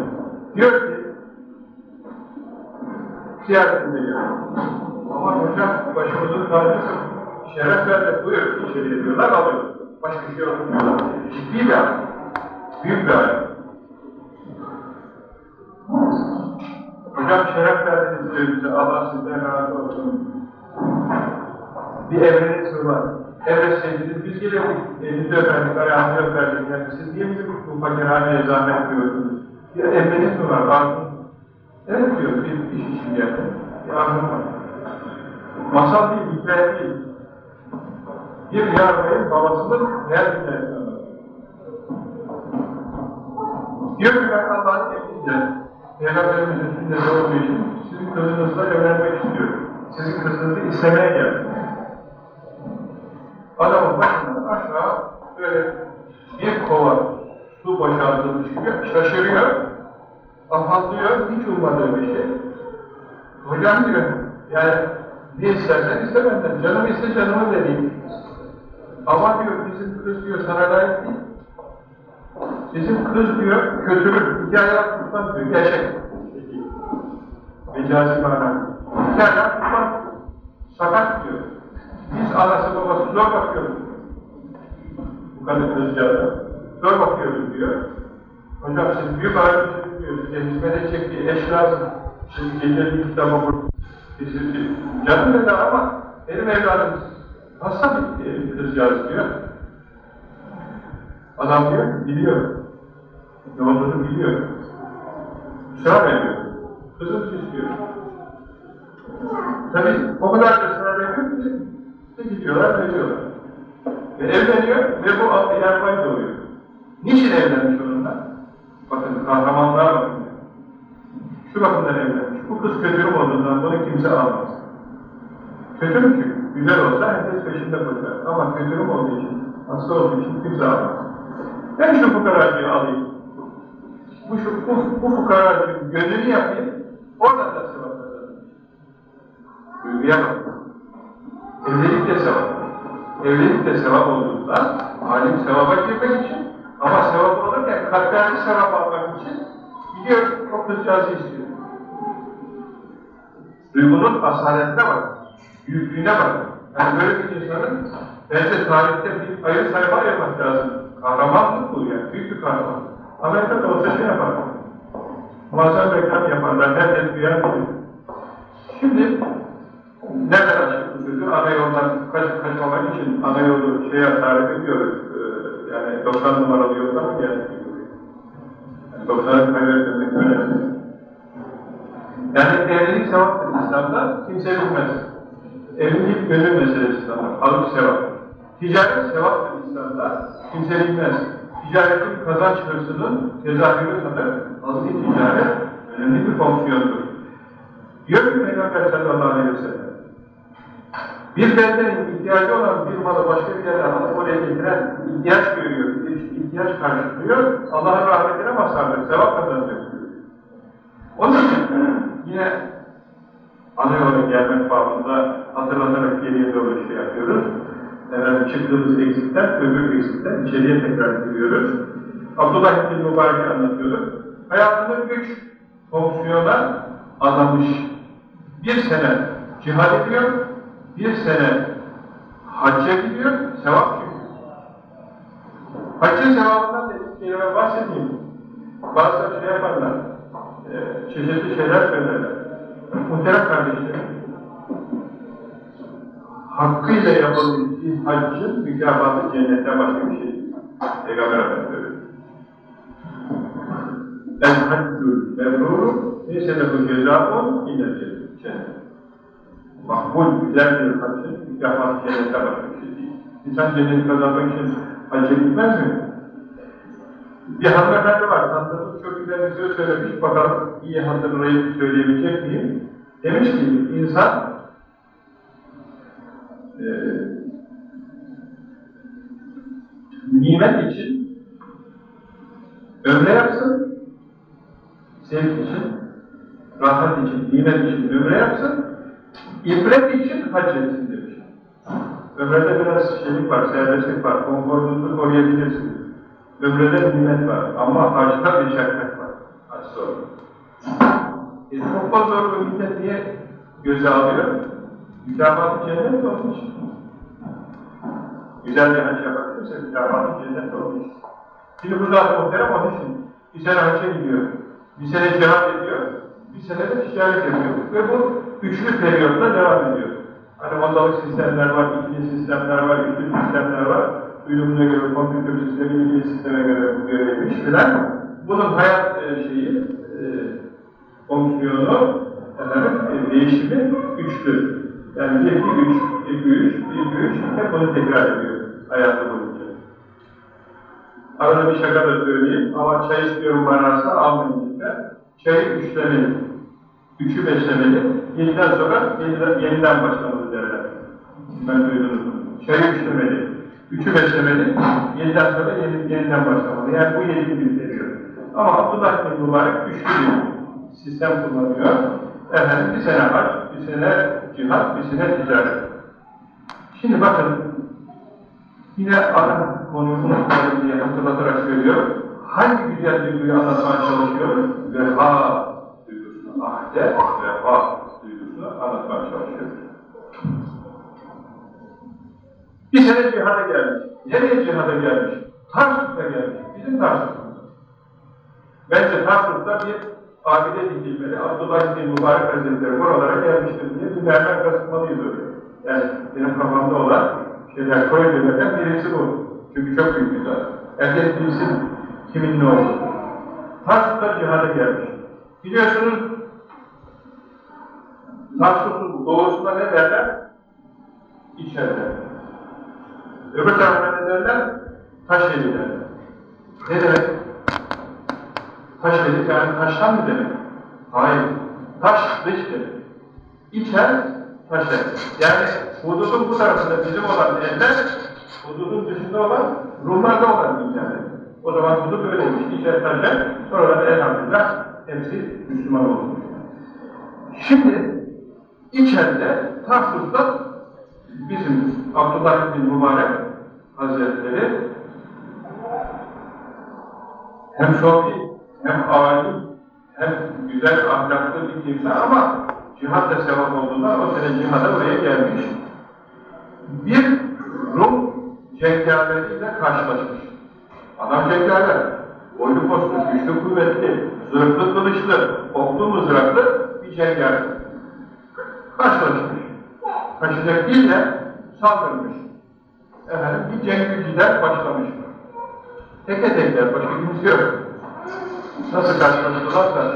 Diyor ki, ziyaretinde geliyor. Ama hocam başımızın tacısı şeref verdi, buyur içeri diyorlar, alıyor. Başka şey yok. Ciddi bir adam. Büyük bir adam. Hocam şeref verdiniz diyor bize, Allah sizden razı olsun. Bir evreniz mi var? Evet sevgili, biz geliyorduk, elinizi öperdik, ayağınızı öperdik. Yani siz niye bizi bu fakirhaneye zahmet koyuyorsunuz? Bir emriniz mi var, mu? Evet diyor, bir iş için geldim. Arzum var. Masal değil, hikaye değil. Bir yarmayın babasının her hikayesini anlatıyor. Diyor ki ben Allah'ın emriyle, Peygamberimizin sünneti olduğu için sizin kızınızla evlenmek istiyorum. Sizin kızınızı istemeye geldim. Adamın başından aşağı böyle bir kova su boşaltılmış gibi şaşırıyor, afallıyor, hiç ummadığı bir şey. Hocam diyor, yani ne istersen iste canımı iste canımı vereyim. Ama diyor, bizim kız diyor sana layık değil. Bizim kız diyor, kötülük, ayağı tutmaz diyor, gerçek. Mecazi mana. İki ayağı tutmaz, sakat diyor. Biz anası babası zor bakıyoruz. Bu kadın kızcağıza. Zor bakıyoruz diyor. Hocam siz büyük ayrımcılık diyor, size hizmet edecek eş lazım. Şimdi gelir bir kitap okur. Siz, canım dedi ama benim evladım hasta bir kızcağız diyor. Adam diyor biliyor. Ne olduğunu biliyor. Sıra veriyor. Kızım istiyor. Tabii o kadar da sıra veriyor gidiyorlar, veriyorlar. Ve evleniyor ve bu ilerfay doğuyor. Niçin evlenmiş onunla? Bakın kahramanlığa bakın. Şu bakımdan evlenmiş. Bu kız kötülük olduğundan bunu kimse almaz. Kötülük çünkü. Güzel olsa herkes peşinde koşar. Ama kötülük olduğu için, hasta olduğu için kimse almaz. Ben şu fukaracıyı alayım. Bu, şu, bu, bu fukaracının gönlünü yapayım. Oradan da kazanır. Duyguya bakın. Evlilik de sevap. Evlilik de sevap olduğundan alim sevaba girmek için ama sevap olurken kalplerini sevap almak için gidiyor o kızcağızı istiyor. Duygunun asaletine bak, büyüklüğüne bak. Yani böyle bir insanın bence tarihte bir ayrı sayfa ayırmak lazım. Kahramanlık bu yani, büyük bir kahraman. Amerika'da olsa şey yapar. Muazzam reklam yaparlar, herkes duyan bilir. Şimdi nereden açık bu sözü? Ana yoldan kaç, kaçmamak için ana yolu şeye tarif ediyoruz. Ee, yani 90 numaralı yoldan mı geldik? Yani 90'ı kaybetmemek önemli. Yani evlilik sevaptır İslam'da, kimse bilmez. Evlilik gönül meselesi ama, alıp sevap. Ticaret sevaptır İslam'da, kimse bilmez. Ticaretin kazanç hırsının tezahürü sanır, alıp ticaret önemli bir fonksiyondur. Diyor ki Peygamber sallallahu aleyhi ve sellem, bir beldenin ihtiyacı olan bir malı başka bir yerden alıp oraya getiren ihtiyaç görüyor, ihtiyaç karşılıyor, Allah'ın rahmetine mazhardır, sevap kazanacak. Onun için yine ana yola gelmek babında hatırlatarak geriye doğru şey yapıyoruz. Efendim, çıktığımız eksikten, öbür eksikten içeriye tekrar giriyoruz. Abdullah İbn Mübarek'i anlatıyorduk. Hayatının üç fonksiyona adamış. Bir sene cihad ediyor, bir sene hacca gidiyor, sevap çıkıyor. Haccın sevabından da kelime bahsedeyim. Bazıları şey yaparlar, e, çeşitli şeyler söylerler. Muhterem kardeşlerim, hakkıyla yapılmış bir haccın mükafatı cennetten başka bir şey. Peygamber Efendimiz El haccül mebrûru neyse de bu cezâ'un illa cennet. Makbul, güzel bir haccın mükafatı cennete başka bir şey değil. İnsan cenneti kazanmak için hacca gitmez mi? Bir hanımefendi var, tanıdığımız çok güzel bir söz söylemiş, bakalım iyi hatırlayıp söyleyebilecek miyim? Demiş ki, insan e, nimet için ömre yapsın, sevgi için rahat için, nimet için ömre yapsın, ibret için hac etsin demiş. Ömrede biraz şeylik var, serbestlik var, konforunuzu koruyabilirsin. Ömrede nimet var ama hacda meşakkat var. Hac zor. E, çok zor bir millet niye göze alıyor? Mükafatı cennet olmuş. Güzel bir hac yapabilirse mükafatı cennet olmuş. Şimdi bu zaten muhterem onun için. Bir sene hacca gidiyor, bir sene cihat ediyor, bir sene de ticaret yapıyor. Ve bu üçlü periyotta devam ediyor. Hani sistemler var, ikili sistemler var, üçlü sistemler var. Duyumuna göre, kompütür sistemi, ikili sisteme göre görevmiş filan. Bunun hayat e, şeyi, e, fonksiyonu, efendim, e, değişimi üçlü. Yani 1, 2, 3, 2, 3, 1, 2, 3, hep bunu tekrar ediyor hayatı boyunca. Arada bir şaka da söyleyeyim ama çay istiyorum manasında almayın lütfen. Çayı üçlemeli, üçü beşlemeli, yediden sonra yeniden, yeniden başlamalı derler. Ben duydunuz mu? Çayı üçlemeli, üçü beşlemeli, yediden sonra yeni, yeniden başlamalı. Yani bu yedi bir veriyor. Ama Abdullah bin Mübarek üçlü sistem kullanıyor. Efendim bir sene hac, bir sene cihat, bir sene ticaret. Şimdi bakın, yine ana konuyu unutmayalım diye hatırlatarak söylüyor. Hangi güzel duyguyu anlatmaya çalışıyor? Duygusunu, ahde, vefa duygusunu anlatmaya çalışıyor. Bir sene cihada gelmiş. Nereye cihada gelmiş? Tarsus'a gelmiş. Bizim Tarsus'umuz. Bence Tarsus'ta bir abide dikilmeli. Abdullah bin Mübarek Hazretleri buralara gelmiştir diye bir mermer kasıtmalıyız. Yani benim kafamda olan şeyler, koyduğlardan birisi bu. Çünkü çok büyük bir zat. Herkes bilsin kimin ne olduğunu. Tarsus'ta cihada gelmiş. Biliyorsunuz Tarsus'un doğusunda ne derler? İçeride. Öbür tarafta ne derler? Taş evi derler. Ne demek? Taş evi yani taştan mı demek? Hayır. Taş dış demek. İçer, taş ev. Yani hududun bu tarafında bizim olan eller, hududun dışında olan Rumlarda olan dinlerdir. O zaman hudud öyleymiş. İçer, taş ev. Sonra da elhamdülillah hepsi Müslüman olmuş. Şimdi içeride Tarsus'ta bizim Abdullah bin Mübarek Hazretleri hem sofi, hem alim, hem güzel ahlaklı bir kimse ama cihat da sevap olduğundan o sene cihada oraya gelmiş. Bir Rum cengaverleriyle karşılaşmış. Adam cengaver, boylu postlu, güçlü kuvvetli, zırhlı kılıçlı, oklu mızraklı bir cengaver. Karşılaşmış. Kaçacak değil de saldırmış. Efendim bir cengüciler başlamış. Teke tekler, başka kimse yok. Nasıl karşılaştılarsa,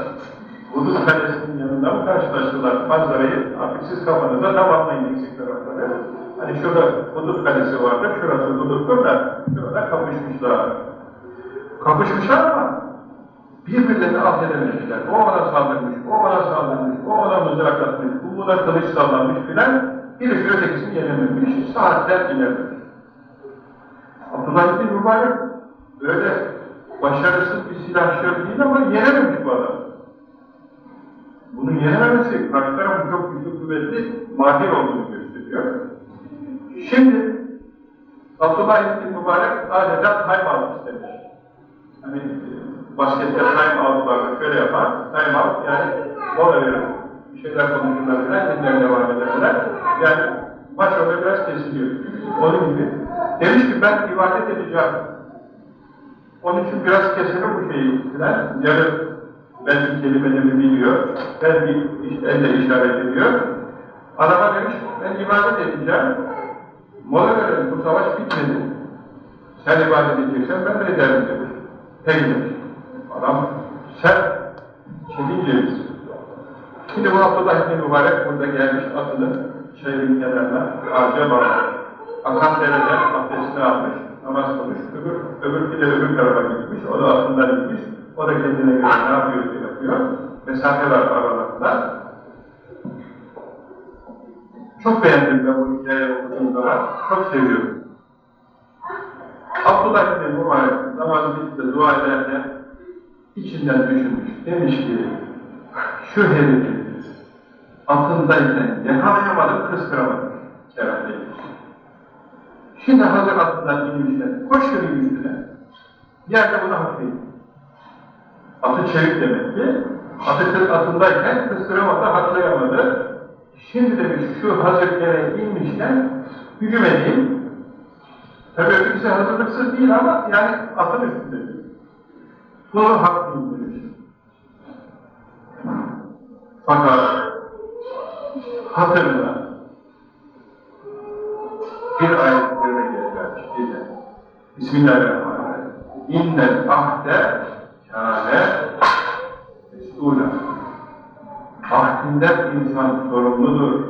Hudut Kalesi'nin yanında mı karşılaştılar? Manzarayı artık siz kafanıza tamamlayın eksik tarafları. Hani şurada Hudut Kalesi vardır, şurası Hudut'tur da şurada kapışmışlar. Kapışmışlar ama birbirlerini affedememişler. O ona saldırmış, o ona saldırmış, o ona mızrak atmış, bu buna kılıç sallanmış filan. Birisi ötekisini yenememiş, saatler ilerlemiş. Abdullah bin Mübarek öyle başarısız bir silahşör değil ama yenememiş bu adam. Bunun yenememesi karşı tarafın çok güçlü kuvvetli mahir olduğunu gösteriyor. Şimdi Abdullah bin Mübarek adeta out istemiş. Hani baskette time out vardır, şöyle yapar, time out yani mola verir, bir şeyler konuşurlar falan, dinler devam ederler. Yani maç orada biraz kesiliyor. Onun gibi. Demiş ki ben ibadet edeceğim. Onun için biraz keselim bu şeyi. Yarın belki kelimelerimi biliyor, belki elle işaret ediyor. Adama demiş, ben ibadet edeceğim. Mola verelim, bu savaş bitmedi. Sen ibadet edeceksen ben de ederim demiş. Peki demiş. Adam sert, çekince Şimdi bu Abdullah bin Mübarek. Burada gelmiş atını şehrin kenarına ağaca bağlamış. Akan dereden abdestini almış, namaz kılmış, öbür, öbür bir de öbür tarafa gitmiş, o da altından gitmiş, o da kendine göre ne yapıyorsa yapıyor, mesafe var aralarında. Çok beğendim ben bu hikayeyi okuduğum zaman, çok seviyorum. Abdullah bin Mübarek namazı bitti, dua ederken içinden düşünmüş, demiş ki, şu herifi altındayken yakalayamadım, kıstıramadım. Değil. Şimdi hazır atından inmişler, koşuyor üstüne. Yerde bunu hafifleyin. Atı çevik demek ki, atı kız atındayken kıstıramadı, hatırlayamadı. Şimdi demiş şu hazır yere inmişken hücum edeyim. Tabii ötekisi hazırlıksız değil ama yani atın üstünde. Bunu haklıyım demiş. Fakat hatırla bir ayet gelirler. Bir de. Bismillahirrahmanirrahim. İnnel ahde kâne mes'ûlâ. Ahdinden insan sorumludur.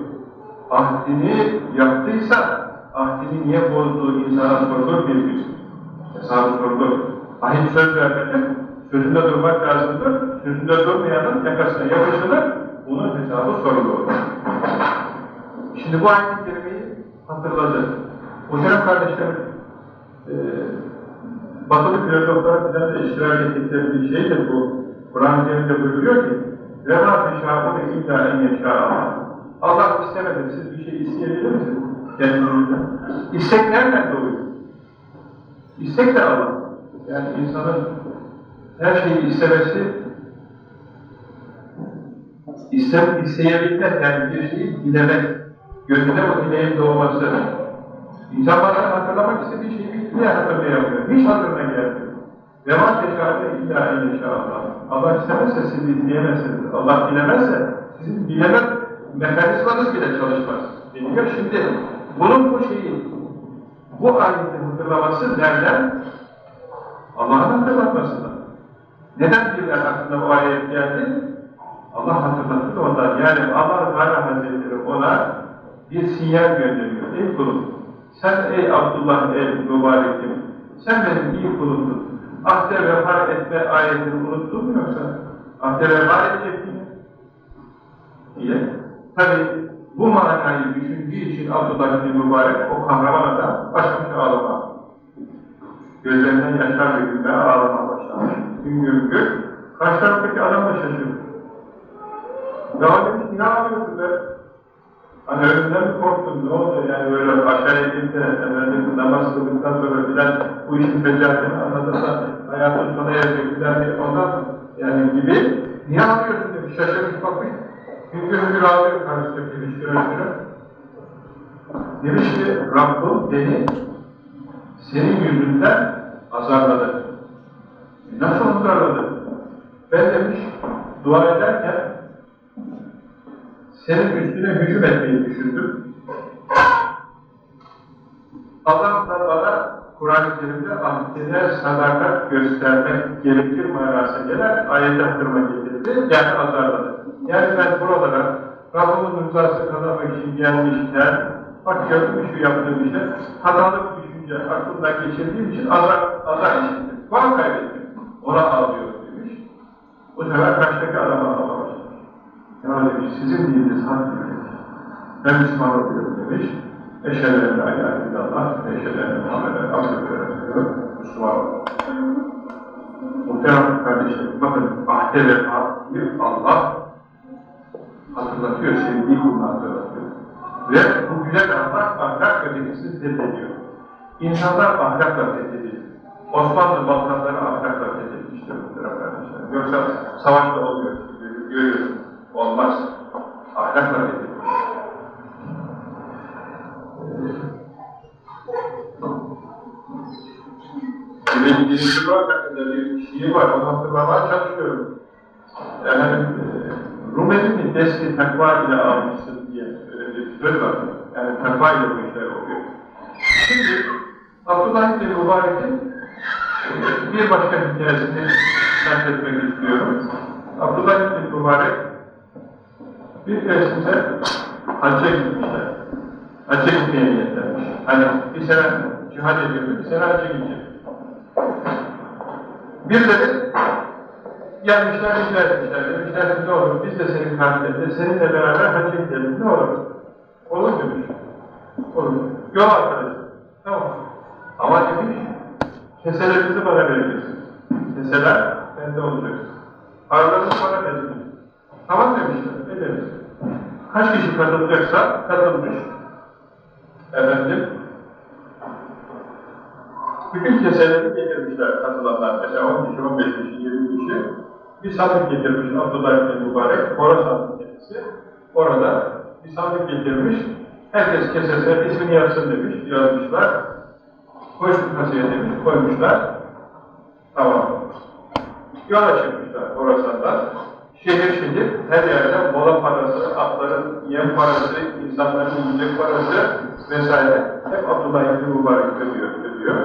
Ahdini yaptıysa, ahdini niye bozduğu insana sorulur bir gün. Hesabı sorulur. Ahit söz vermedi, sözünde durmak lazımdır. Sözünde durmayanın yakasına yapışılır, bunun hesabı sorulur. Şimdi bu ayet-i kerimeyi hatırladı. Muhterem kardeşlerim, e, batılı filozoflar bize de iştirak ettikleri bir şey de bu. Kur'an-ı Kerim'de buyuruyor ki ma teşâbûne illâ en yeşâ'allâh. Allah istemedi. Siz bir şey isteyebilir misiniz? Kendinizden. İstek nereden doğuyor? İstek de Allah. Yani insanın her şeyi istemesi istem, isteyebilmek yani bir şeyi dilemek. Gönlüne o dileğin doğması. İnsan bazen hatırlamak istediği şeyi niye hatırlayamıyor? Hiç hatırına gelmiyor. Ve ma teşâbûne illâ en yeşâ'allâh. Allah istemezse siz dinleyemezsiniz. Allah dilemezse sizin bileme mekanizmanız bile çalışmaz. Deniyor. Şimdi bunun bu şeyi, bu ayetin hatırlaması nereden? Allah'ın hatırlatmasından. Neden birler aklına o ayet geldi? Allah hatırlattı da ondan. Yani Allah Teala Hazretleri ona bir sinyal gönderiyor. Ey kulum, sen ey Abdullah el mübarekim, sen benim iyi kulumdun. Ahde vefa etme ayetini unuttun mu yoksa? Ahde vefa edecektin diye. Tabi bu manayı düşündüğü için Abdullah bin Mübarek o kahraman adam başlamış ağlama. Gözlerinden yaşlar dökülmeye ağlama başlamış. Güngür güngür. Karşı taraftaki adam da şaşırdı. Ya demiş ne ağlıyorsun be? Hani ölümden mi korktun, ne oldu yani böyle aşağıya gidip de namaz kıldıktan sonra filan bu işin fecaatini anlatırsa hayatın sona erecek filan diye ondan yani gibi niye ağlıyorsun demiş, şaşırmış bakmış. Hüngür hüngür ağlıyor karşıdaki ilişki ölçüne. Demiş ki Rabbim beni senin yüzünden azarladı. Nasıl azarladı? Ben demiş dua ederken senin üstüne hücum etmeyi düşündüm. Allah da bana Kur'an-ı Kerim'de ahdine sadakat göstermek gerekir manasına gelen ayet aktarma getirdi. Yani azarladı. Yani ben buralara Rabbimin rızası kazanmak için gelmişken bak gördün mü şu yaptığım işe hatalık düşünce aklımdan geçirdiğim için azar, azar işittim. Puan kaybettim. Ona ağlıyorum demiş. Bu sefer karşıdaki adama ağlamış. Ya demiş, sizin dininiz hak demiş. Ben Müslüman oluyorum demiş. Eşhedü en la ilahe illallah, eşhedü enne Muhammeden ve resulü, Müslüman oluyor. Muhterem kardeşlerim, bakın ahde vefa bir Allah hatırlatıyor, sevdiği kulunu hatırlatıyor. Ve bu güzel ahlak, ahlak ötekisini fethediyor. İnsanlar ahlakla fethedilir. Osmanlı Balkanları ahlakla fethedilmiştir muhterem kardeşlerim. Yoksa savaşta oluyor, görüyorsunuz. Olmaz. Ahlakla fethedilir. Benim birinci bak hakkında bir şiir var, onu hatırlamaya çalışıyorum. Yani e, Rumeli'nin desti takva ile almışsın diye öyle bir söz var. Yani takva ile bu işler oluyor. Şimdi Abdullah bin Mübarek'in e, bir başka hikayesini sarf etmek istiyorum. Abdullah bin Mübarek bir mevsimde hacca gitmişler. Hacca gitmeye niyetlenmiş. Hani bir sene cihad ediyordu, bir sene hacca gidecek. Birileri gelmişler, rica etmişler. Demişler ki ne olur, biz de senin kardeşlerinde, seninle beraber hacca gidelim, ne olur? Olur demiş. Olur. Yol arkadaş. Tamam. Ama demiş, keselerinizi bana vereceksiniz. Keseler bende olacak. Aralarını bana verin. Tamam ederiz. Kaç kişi katılacaksa katılmış. Efendim, bütün keseleri getirmişler katılanlar. Mesela 10 kişi, 15 kişi, 20 kişi. Bir sandık getirmiş Abdullah bin Mübarek, Horasan kendisi. Orada bir sandık getirmiş. Herkes kesesine ismini yazsın demiş, yazmışlar. Koş kasaya demiş, koymuşlar. Tamam. Yola çıkmışlar Horasan'dan. Şehir şehir, her yerde mola parası, atların yem parası, insanların yiyecek parası vesaire hep Abdullah ibn Mübarek ödüyor, ödüyor.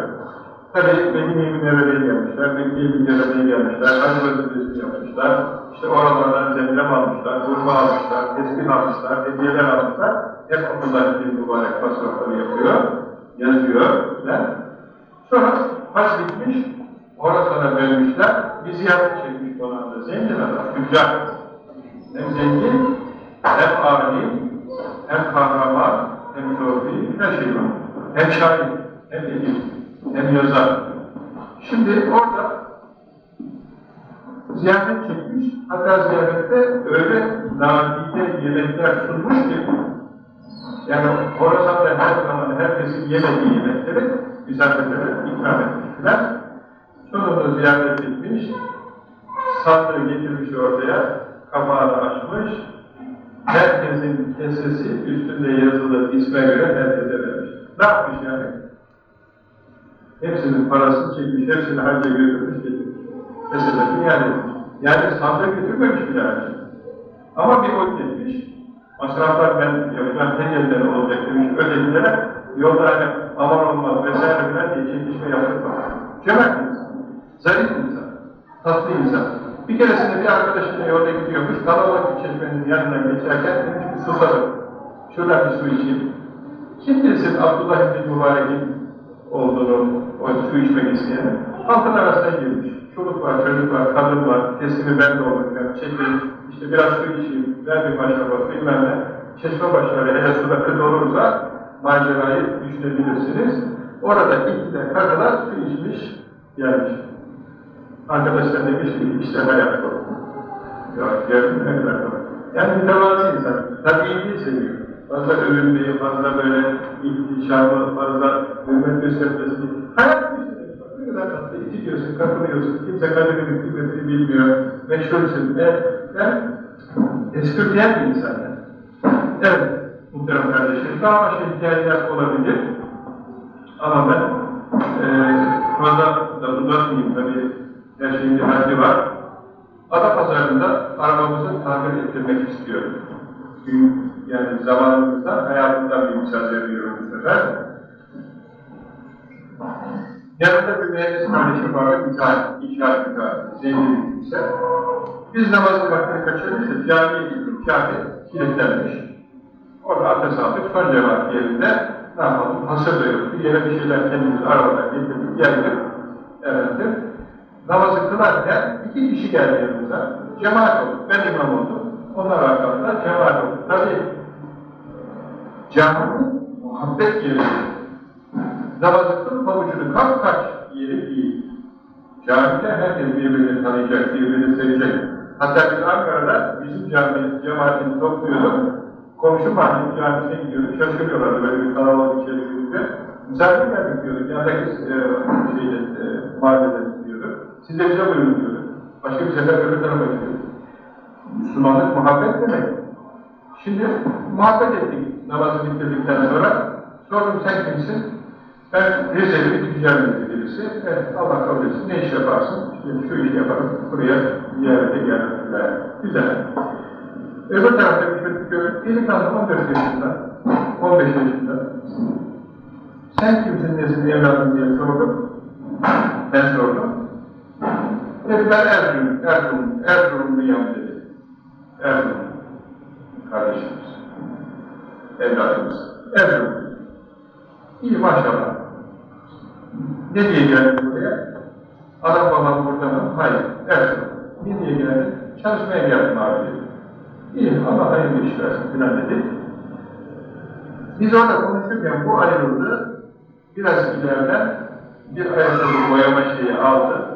Tabii Medine-i Münevvere'ye gelmişler, Mekke-i Münevvere'ye gelmişler, Hacı Vazifesi yapmışlar, işte oralardan zemlem almışlar, hurma almışlar, tesbih almışlar, hediyeler almışlar. Hep Abdullah ibn Mübarek masrafları yapıyor, yazıyor. Falan. Sonra haç bitmiş, Orasan'a dönmüşler, bir ziyaret çekmiş olan da zengin adam, tüccar. Hem zengin, hem alim, hem kahraman, hem şofi, her şey var. Hem şair, hem edip, hem yazar. Şimdi orada ziyaret çekmiş, hatta ziyarette öyle nadide yemekler sunmuş ki, yani Horasan'da her zaman herkesin yemediği yemekleri misafirlere ikram etmişler. Sonunda ziyaret etmiş, sandığı getirmiş ortaya, kapağını açmış, herkesin kesesi üstünde yazılı isme göre herkese vermiş. Ne yapmış yani? Hepsinin parasını çekmiş, hepsini hacca götürmüş, getirmiş. Keseleri yani Yani sandığı götürmemiş bile hacca. Ama bir oyun etmiş. Masraflar ben yapacağım tek elden olacak demiş, ödekilere yolda hani aman olmaz vesaire filan diye çekişme yaptırma. Cömert zarif insan, tatlı insan. Bir keresinde bir arkadaşıyla yolda gidiyormuş, kalabalık bir çeşmenin yanından geçerken demiş ki susadım, şuradan bir su içeyim. Kim bilsin Abdullah bin Mübarek'in olduğunu, su içmek isteyen, halkın arasına girmiş. Çoluk var, çocuk var, kadın var, kesimi ben de olacağım, çekin, işte biraz su içeyim, ver bir maşallah, bilmem ne. Çeşme başları, hele suda kıt olursa, macerayı düşünebilirsiniz. Orada iki de kadına su içmiş, gelmiş. Arkadaşlar demiş ki, işte hayat bu. Ya gördün ne kadar kolay. Yani mütevazi insan, tabii iyi seviyor. Fazla övünmeyi, fazla böyle ihtişamı, fazla hürmet göstermesi. Hayat. Bak ne kadar tatlı, itiliyorsun, kapılıyorsun, kimse kadının kıymetini bilmiyor, meşhursun. E, yani eskürteyen bir insan yani. Evet, muhterem kardeşim, daha başka hikayeler olabilir. Ama ben e, fazla da uzatmayayım tabii, şeyin bir haddi var. Ada pazarında arabamızı tamir ettirmek istiyorum. Yani zamanımızda, hayatımdan bir misal veriyorum bu sefer. Yanında bir mühendis kardeşim vardı, müteahhit, inşaat müteahhit, zengin bir kimse. Biz namazı vaktini kaçırmışız, camiye gittik, cami kilitlenmiş. Orada abdest aldık, son cemaat yerinde ne yapalım, hasır da yoktu, yere bir şeyler kendimiz arabadan getirdik, geldik. Efendim, namazı kılarken iki kişi geldi yanımıza, cemaat olduk, ben imam oldum, onlar arkamda cemaat olduk. Tabii, cami muhabbet yeri. Namazı kıl, pabucunu kalk kaç yeri değil. Camide herkes birbirini tanıyacak, birbirini sevecek. Hatta biz Ankara'da bizim cami, cemaatini topluyorduk. Komşu mahallenin camisine gidiyorduk, şaşırıyorlardı böyle bir kalabalık içeri girince. Misafir geldik diyorduk, yandaki e, şeyde, e, mahallede. Siz de bize buyurun diyorduk. Başka bir sefer öbür tarafa gidiyorduk. Müslümanlık muhabbet demek. Şimdi muhabbet ettik namazı bitirdikten sonra. Sordum sen kimsin? Ben Rize'li bir tüccar dedi birisi. Evet, Allah kabul etsin. Ne iş yaparsın? İşte şu yaparım. Buraya ziyarete geldim. Güzel. Öbür tarafta bir çocuk görüp, delikanlı 14 yaşında, 15 yaşında. Sen kimsin, nesin, evladım diye sordum. Ben sordum. Ben Erzurum, Erzurum, Erzurumluyum dedi. Erzurum. Kardeşimiz. Evladımız. Erzurum. İyi maşallah. Ne diye geldin buraya? Adam babam burada mı? Hayır. Erzurum. Ne diye geldin? Çalışmaya geldim abi dedi. İyi, Allah hayırlı iş versin filan dedi. Biz orada konuşurken bu ayrıldı. Biraz ileriden bir ayakkabı boyama şeyi aldı.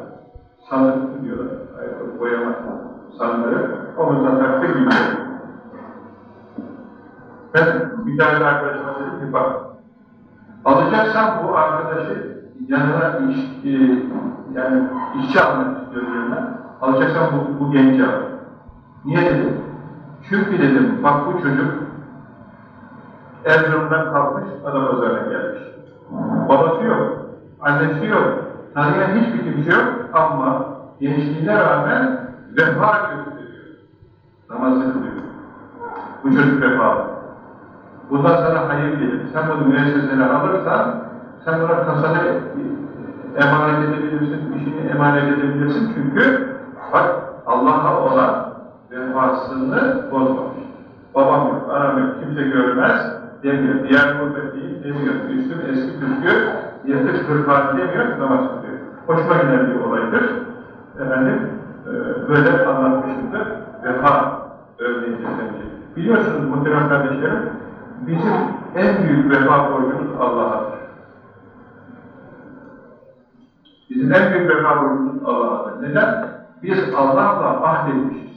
Sandık diyorlar. Ayakkabı boyama sandığı. Omuzdan taktı gidiyor. Ben bir tane arkadaşıma dedim ki bak, alacaksan bu arkadaşı yanına iş, e, yani işçi almak istiyorum yanına, alacaksan bu, bu genci al. Niye dedim? Çünkü dedim, bak bu çocuk Erzurum'dan kalkmış, Adapazarı'na gelmiş. Babası yok, annesi yok, tanıyan hiçbir kimse yok ama gençliğine rağmen vefa gösteriyor. Namazı kılıyor. Bu çocuk vefalı. Bundan sana hayır gelir. Sen bunu müessesene alırsan, sen buna kasanı emanet edebilirsin, işini emanet edebilirsin. Çünkü bak Allah'a olan vefasını bozmamış. Babam yok, anam yok, kimse görmez demiyor. Diğer gurbet değil demiyor. Üstüm eski püskü, yatış kırklar demiyor, namaz kılıyor. Hoşuma giden bir olaydır. Efendim, e, böyle anlatmışımdır. Vefa örneğidir bence. Biliyorsunuz muhterem kardeşlerim, bizim en büyük vefa borcumuz Allah'adır. Bizim en büyük vefa borcumuz Allah'adır. Neden? Biz Allah'la ahdetmişiz.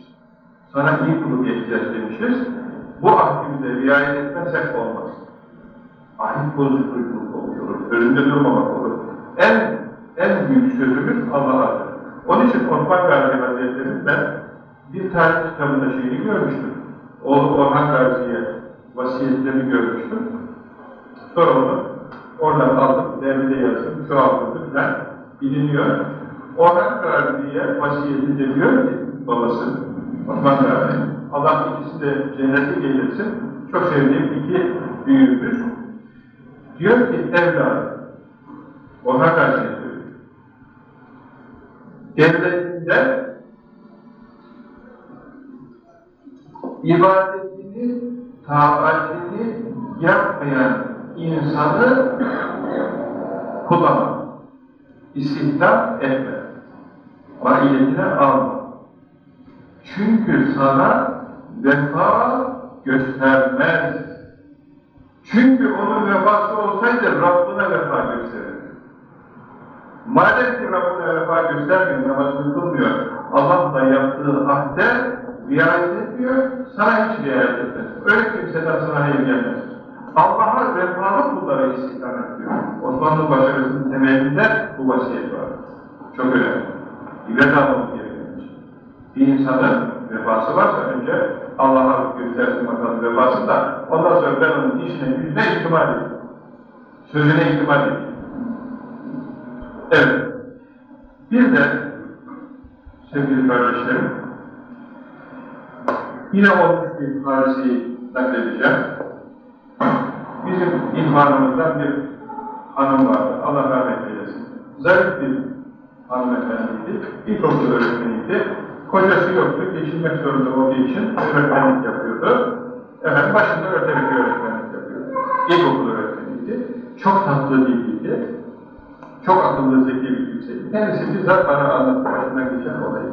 Sana iyi kulluk edeceğiz demişiz. Bu ahdimize riayet etmezsek olmaz. Ahit bozukluğu olur, önünde durmamak olur. En en büyük sözümüz Allah'adır. Onun için Osman Gazi Hazretleri'nden bir tarih kitabında şeyini görmüştüm. Oğlu Orhan Gazi'ye vasiyetlerini görmüştüm. Sonra onu oradan aldım, devrede yazdım, çoğaltıldı falan biliniyor. Orhan Gazi'ye vasiyetinde diyor ki babası Osman Gazi, Allah ikisi de cennete gelirsin. Çok sevdiğim iki büyüğümüz. Diyor ki evladım, Orhan Gazi'ye. Devletinde ibadetini, taatini yapmayan insanı kullanma. İstihdam etme. Maiyetine alma. Çünkü sana vefa göstermez. Çünkü onun vefası olsaydı Rabbine vefa gösterir. Madem ki Rabbine vefa göstermiyor, namazını kılmıyor, Allah'la yaptığı ahde riayet etmiyor, sana hiç riayet etmez. Öyle kimseden sana hayır gelmez. Allah'a vefalı kullara istihdam ediyor. Osmanlı başarısının temelinde bu vasiyet var. Çok önemli. İbret almamız gerekiyor. Bir insanın vefası varsa önce Allah'a göstersin bakalım vefası da ondan sonra ben onun işine, yüzüne ihtimal edeyim. Sözüne ihtimal edeyim. Evet. Bir de sevgili kardeşlerim yine olmuş bir hadisi nakledeceğim. Bizim ihvanımızdan bir hanım vardı. Allah rahmet eylesin. Zarif bir hanımefendiydi. İlkokul öğretmeniydi. Kocası yoktu. Geçinmek zorunda olduğu için öğretmenlik yapıyordu. Efendim başında öğretmenlik öğretmenlik yapıyordu. İlkokul öğretmeniydi. Çok tatlı diliydi. Çok akıllı, zeki bir kimseydi. Kendisi bizzat bana anlattı başından geçen olayı.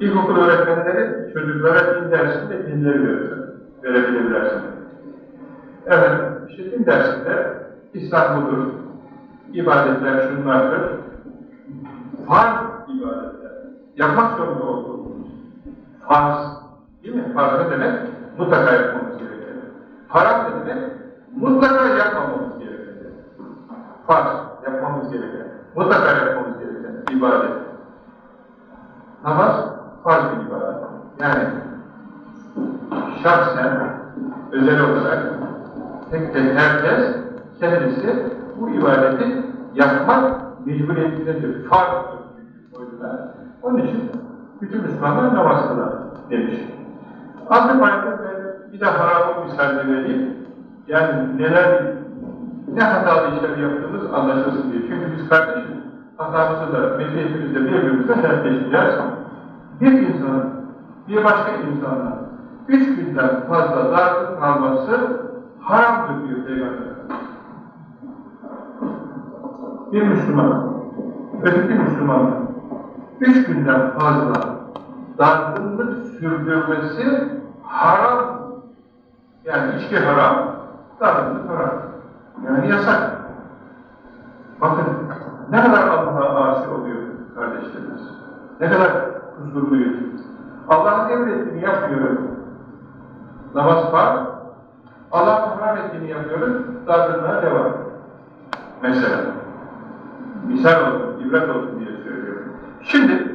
İlkokul öğretmenleri çocuklara din dersinde dinleri veriyor. Verebilirlersin. Evet, işte din dersinde İslam budur, ibadetler şunlardır, farz ibadetler, yapmak zorunda olduğumuz farz, değil mi? Farz ne demek? Mutlaka yapmamız gerekiyor. Haram ne demek? Mutlaka yapmamamız gerekiyor. Farz, yapmamız gerekiyor. Mutlaka yapmamız gerekiyor. ibadet. Namaz, farz bir ibadet. Yani şahsen, özel olarak tek tek herkes kendisi bu ibadeti yapmak mecburiyetindedir. Farklıdır. Yüzden. Onun için bütün Müslümanlar namaz kılar demiş. Aslında bir de haramı misal vereyim. Yani neler, ne hatalı işler yaptığımız anlaşılsın diye. Çünkü biz kardeşiz. Hatamızı da, meziyetimizi de birbirimizle dertleşeceğiz. Bir insanın, bir başka insana üç günden fazla dargın kalması haramdır diyor Peygamber. Bir Müslüman, öteki Müslüman üç günden fazla dargınlık sürdürmesi haram. Yani içki haram, dargınlık haram. Yani yasak. Bakın ne kadar Allah'a asi oluyor kardeşlerimiz. Ne kadar huzurluyuz. Allah'ın emrettiğini yapmıyoruz. Namaz var, Allah'ın haram ettiğini yapıyoruz, dargınlığa devam. Mesela. Misal olsun, ibret olsun diye söylüyorum. Şimdi,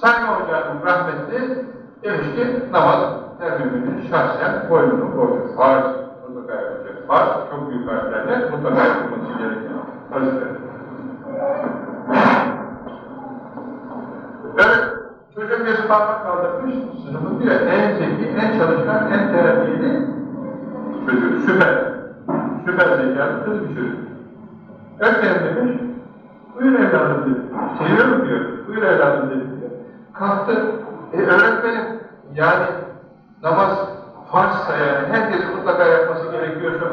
Sayın Hoca'nın rahmetli demiş ki namaz her müminin şahsen boynunu boynuyor. Farz, yapacak. Farz, çok büyük harflerle mutlaka yapılması vazife. Evet, çocuk bir parmak kaldırmış, sınıfın diyor en zeki, en çalışkan, en terbiyeli çocuk, süper. Süper zekalı kız bir çocuk. Öğretmenim demiş, buyur evladım dedi. Seviyorum diyor, buyur evladım dedi diyor. Kalktı, e öğretmenim, yani namaz farsa yani herkesin mutlaka yapması gerekiyorsa,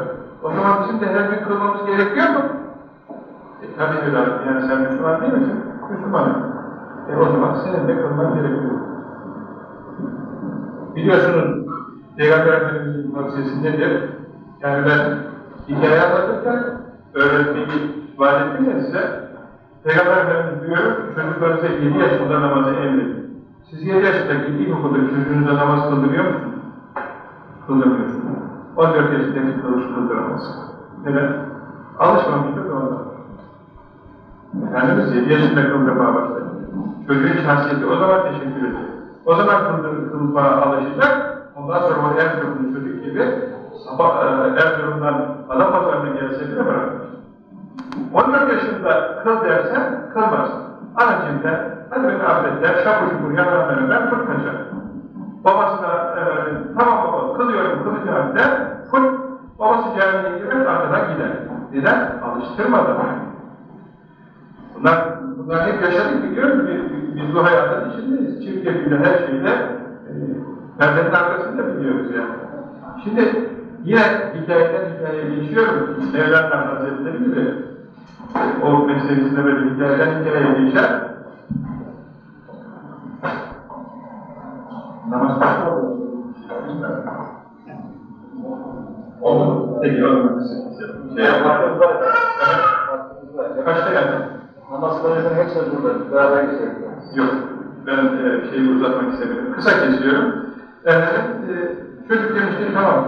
o zaman bizim de her gün kılmamız gerekiyor mu? E tabi evladım, yani sen Müslüman değil misin? Müslümanım. E o zaman senin de kılman gerekiyor. Biliyorsunuz, Peygamber Efendimiz'in tavsiyesi nedir? Ben hikaye anlatırken öğretmeyi vaat ettim ya size. Peygamber Efendimiz diyor, çocuklarınıza 7 yaşında namazı emredin. Siz 7 yaşındaki ilkokulda çocuğunuza namaz kıldırıyor musunuz? Kıldırmıyorsunuz. 14 yaşındaki kılıç kıldıramaz. Neden? Alışmamıştır da ondan. Efendimiz 7 yaşında kıldırmaya başladı. Çocuğun şahsiyeti o zaman teşekkür ediyor. O zaman kıldır, kılmaya alışacak, ondan sonra o Erzurumlu çocuk gibi sabah e, Erzurum'dan Adapazarı'na gelse bile bırakmaz. 14 yaşında kıl dersen kılmaz. Anacığım der, hadi beni affet der, şapur şupur yanlarına ben fırt kaçar. Babasına e, tamam baba kılıyorum kılacağım der, fırt babası camiye girer arkadan gider. Neden? Alıştırmadan. Bunlar, bunlar hep yaşadık biliyoruz. Biz, biz bu hayatın içindeyiz. Çift yapıyla her şeyle e, perdenin arkasında biliyoruz yani. Şimdi yine hikayeden hikayeye geçiyorum. Mevlana Hazretleri gibi o meselesinde böyle hikayeden hikayeye geçer. Namaz? Oldu. Peki, olmadı. Şey yapalım. Kaçta geldin? Namaz kılırken hepsi burada. Beraber geçelim. Yok, ben e, şeyi uzatmak istemiyorum. Kısa kesiyorum. Efendim, e, çocuk demiş ki tamam,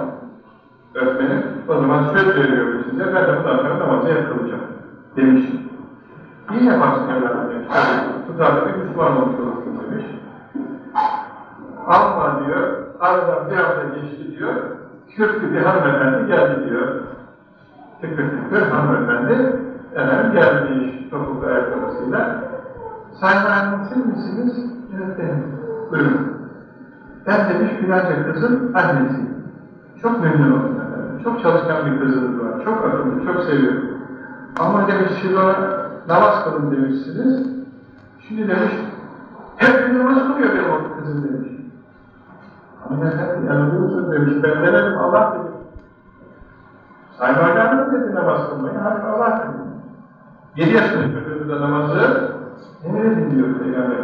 öğretmenim, o zaman söz veriyorum size, ben de bundan sonra namazı hep kılacağım demiş. İyi yaparsın demiş. Tutarlı bir Müslüman olmuş demiş. Alma diyor, aradan bir hafta geçti diyor, kürklü bir hanımefendi geldi diyor. Tıkır tıkır hanımefendi, efendim gelmiş topuklu ayakkabısıyla. Sayın Hanım siz misiniz? Evet benim. Buyurun. Ben demiş filanca kızın annesiyim. Çok memnun oldum. Çok çalışkan bir kızınız var. Çok akıllı, çok seviyorum. Ama demiş siz ona namaz kılın demişsiniz. Şimdi demiş hep gün namaz kılıyor benim o kızım demiş. Hanımefendi yanılıyorsun demiş. Ben denedim Allah dedi. Sayın Hocam dedi namaz kılmayı. Hadi Allah dedi. 7 yaşında çocuğunuzda namazı emredin diyor Peygamber.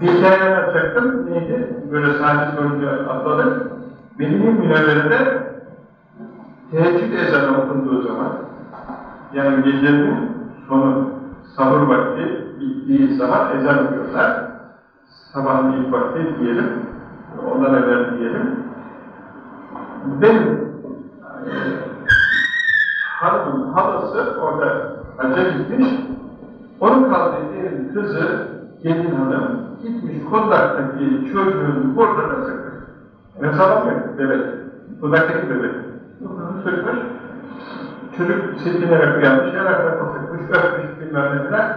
Bir hikaye anlatacaktım. Neydi? Böyle sahne sorunca atladık. Medine Münevvere'de teheccüd ezanı okunduğu zaman yani gecenin sonu sahur vakti bittiği zaman ezan okuyorlar. Sabahın ilk vakti diyelim. Ondan evvel diyelim. Benim hanımın halası orada hacca gitmiş. Onun kaldığı evin kızı, gelin hanım, gitmiş kundaktaki çocuğun burnuna sıkmış. Ne salamıyor bebek, kundaktaki bebek. Sıkmış. Çocuk silkinerek uyanmış, yanaklarını sıkmış, öpmüş bilmem ne filan.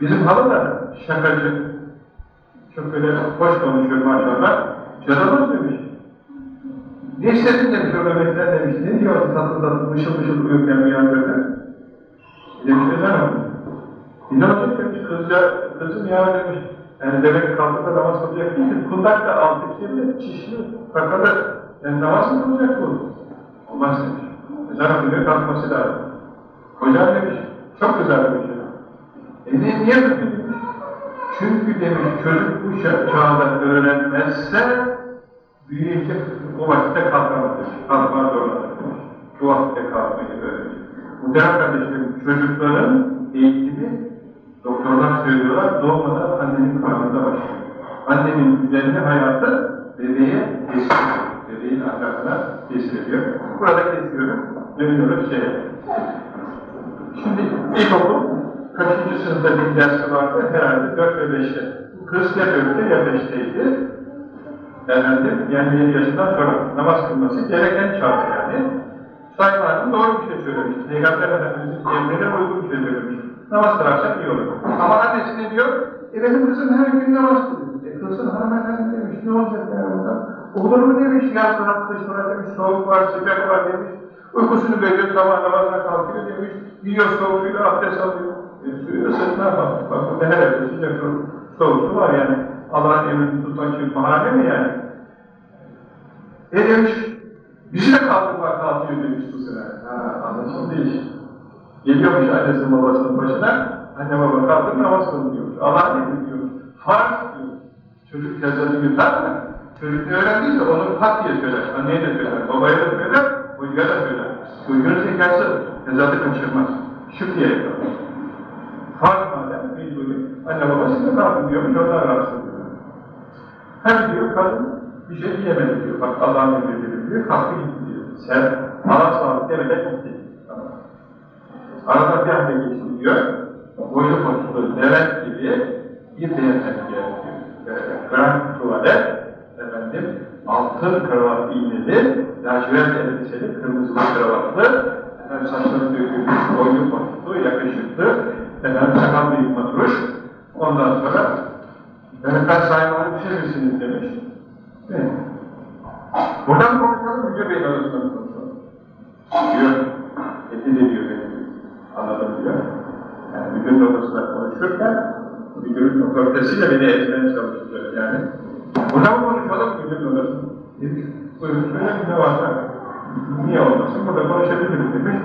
Bizim halı şakacı, çok böyle hoş konuşuyor maşallah. Canımız demiş. Ne istedin demiş o bebekler demiş. Ne diyor tatlı tatlı mışıl mışıl uyurken uyandırdı. Demiş neden oldu? Ne olacak demiş kızca, kızım ya demiş. Yani bebek kalkıp da namaz kılacak değil mi? Kundak da altı kirli, çişli, kakalı. Yani namaz mı kılacak bu? Olmaz demiş. Ezan okunuyor kalkması lazım. Hocam demiş, çok güzel bir şey. E niye, niye demiş? Çünkü demiş çocuk bu ça- çağda öğrenmezse büyüyünce o vakitte kalkamaz demiş. Kalkmaz zorlanır demiş. Bu vakitte kalkmayı öğrenecek. Muhtemelen kardeşlerim çocukların eğitimi doktorlar söylüyorlar doğmadan annenin karnında başlıyor. Annenin üzerine hayatı bebeğe teslim ahlakına tesir ediyor. Burada kesiyorum, dönüyoruz şeye. Şimdi ilkokul kaçıncı sınıfta bir dersi vardı? Herhalde 4 ve 5'te. Kız ya 4'te ya 5'teydi. Efendim, yani 7 yaşından sonra namaz kılması gereken çağ yani. Sayın doğru bir şey söylemiş. Peygamber Efendimiz'in emrine uygun bir şey söylemiş. Namaz kılarsak iyi olur. Ama annesi ne diyor? E benim kızım her gün namaz kılıyor. E kızım hanımefendi demiş, ne olacak yani bundan? Olur mu demiş, yaz var, kış var demiş, soğuk var, sıcak var demiş. Uykusunu bölüyor, sabah namazına kalkıyor demiş. Gidiyor soğuk suyla abdest alıyor. E suyu ısıt ne yapalım? Bak burada her evde sıcak soğuk su var yani. Allah'ın emrini tutmak için bahane mi yani? E demiş, bizi de kaldırma kalkıyor demiş bu sene. Ha, anlaşıldı iş. Geliyormuş annesinin babasının başına, anne baba kaldır namaz kılın diyormuş. Allah ne diyor? Farz diyor. Çocuk yazarını yutar mı? Çocuk ne öğrendiyse onu pat diye söyler. Anneye de söyler, babaya da söyler, hocaya da söyler. Çocuğun zekası tezatı kaçırmaz. Diye yapar. Farz madem mecburi. Anne babası da kalkın diyormuş, onlar rahatsız ediyor. Hem diyor kadın bir şey yiyemedi diyor. Bak Allah'ın emri diyor, kalktı gitti diyor. Sen Allah sağlık demeden gitti. Tamam. Arada bir hafta geçti diyor. Boynu koşulu Levent gibi bir beyefendi geldi diyor. Ee, Frank tuvalet, altın kravat iğneli, lacivert elbiseli, kırmızı kravatlı, efendim saçları dökülmüş, boynu koşulu, yakışıklı, efendim sakal büyük matruş. Ondan sonra, efendim ben saymalı bir şey misiniz demiş. Evet. Buradan konuşalım, Müdür Bey'in arasında konuşalım. Diyor, eti de diyor benim. Anladım diyor. Yani müdür odasında konuşurken, müdürün otoritesiyle beni ezmeye çalışacak yani. Burada mı konuşalım müdür odasında? Demiş, buyurun söyle ne varsa. Niye olmasın, burada konuşabiliriz demiş.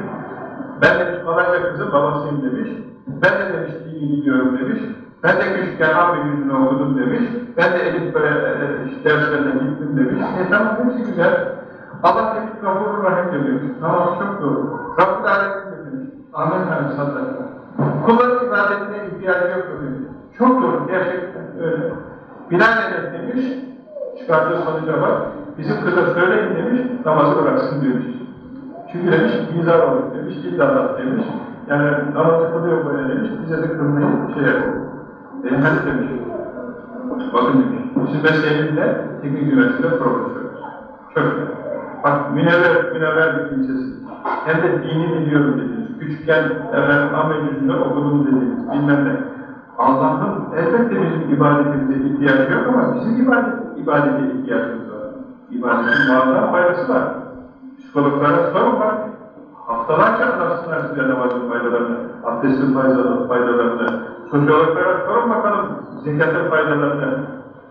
Ben demiş, falanca kızın babasıyım demiş. Ben de demiş, dini biliyorum demiş. Ben de küçükken abi yüzünü okudum demiş. Ben de Elif böyle e, işte derslerine gittim demiş. E tamam hepsi güzel. Allah demiş, Gafurur Rahim demiş. Tamam çok doğru. Rabbul Alemin demiş. Tanrı sallallahu Kulların ibadetine ihtiyacı yok demiş. Çok doğru, gerçekten öyle. Binaenaleyh demiş, çıkardığı sonuca bak, bizim kıza söyleyin demiş, namazı bıraksın demiş. Çünkü demiş, mizar olur demiş, iddialat demiş. Yani namazı kılıyor böyle demiş, bize de kılmayı şey yapalım. Beyefendi demiş, bakın demiş, sizin mesleğinizde teknik üniversitede profesör. Çok güzel. Bak münevver, münevver bir kimsesiz. Hem de dini biliyorum dediniz. Küçükken efendim amel yüzünde okudum dediniz. Bilmem ne. Allah'ın elbette bizim ibadetimize ihtiyacı yok ama bizim ibadet, ibadete ihtiyacımız var. İbadetin muazzam faydası var. Psikologlara sorun var. Haftalarca anlatsınlar size namazın faydalarını, abdestin faydalarını. Sosyologlara sorun bakalım zekatın faydalarını,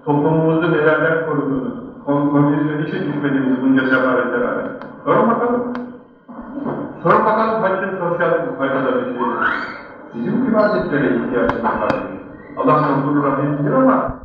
toplumumuzu nelerden koruduğunu, komünizme niçin düşmediğimiz bunca sefalete rağmen. Sorun bakalım. Sorun bakalım haccın sosyal faydaları şeyleri. Bizim ibadetlere ihtiyacımız var. Allah sabırlı rahimdir ama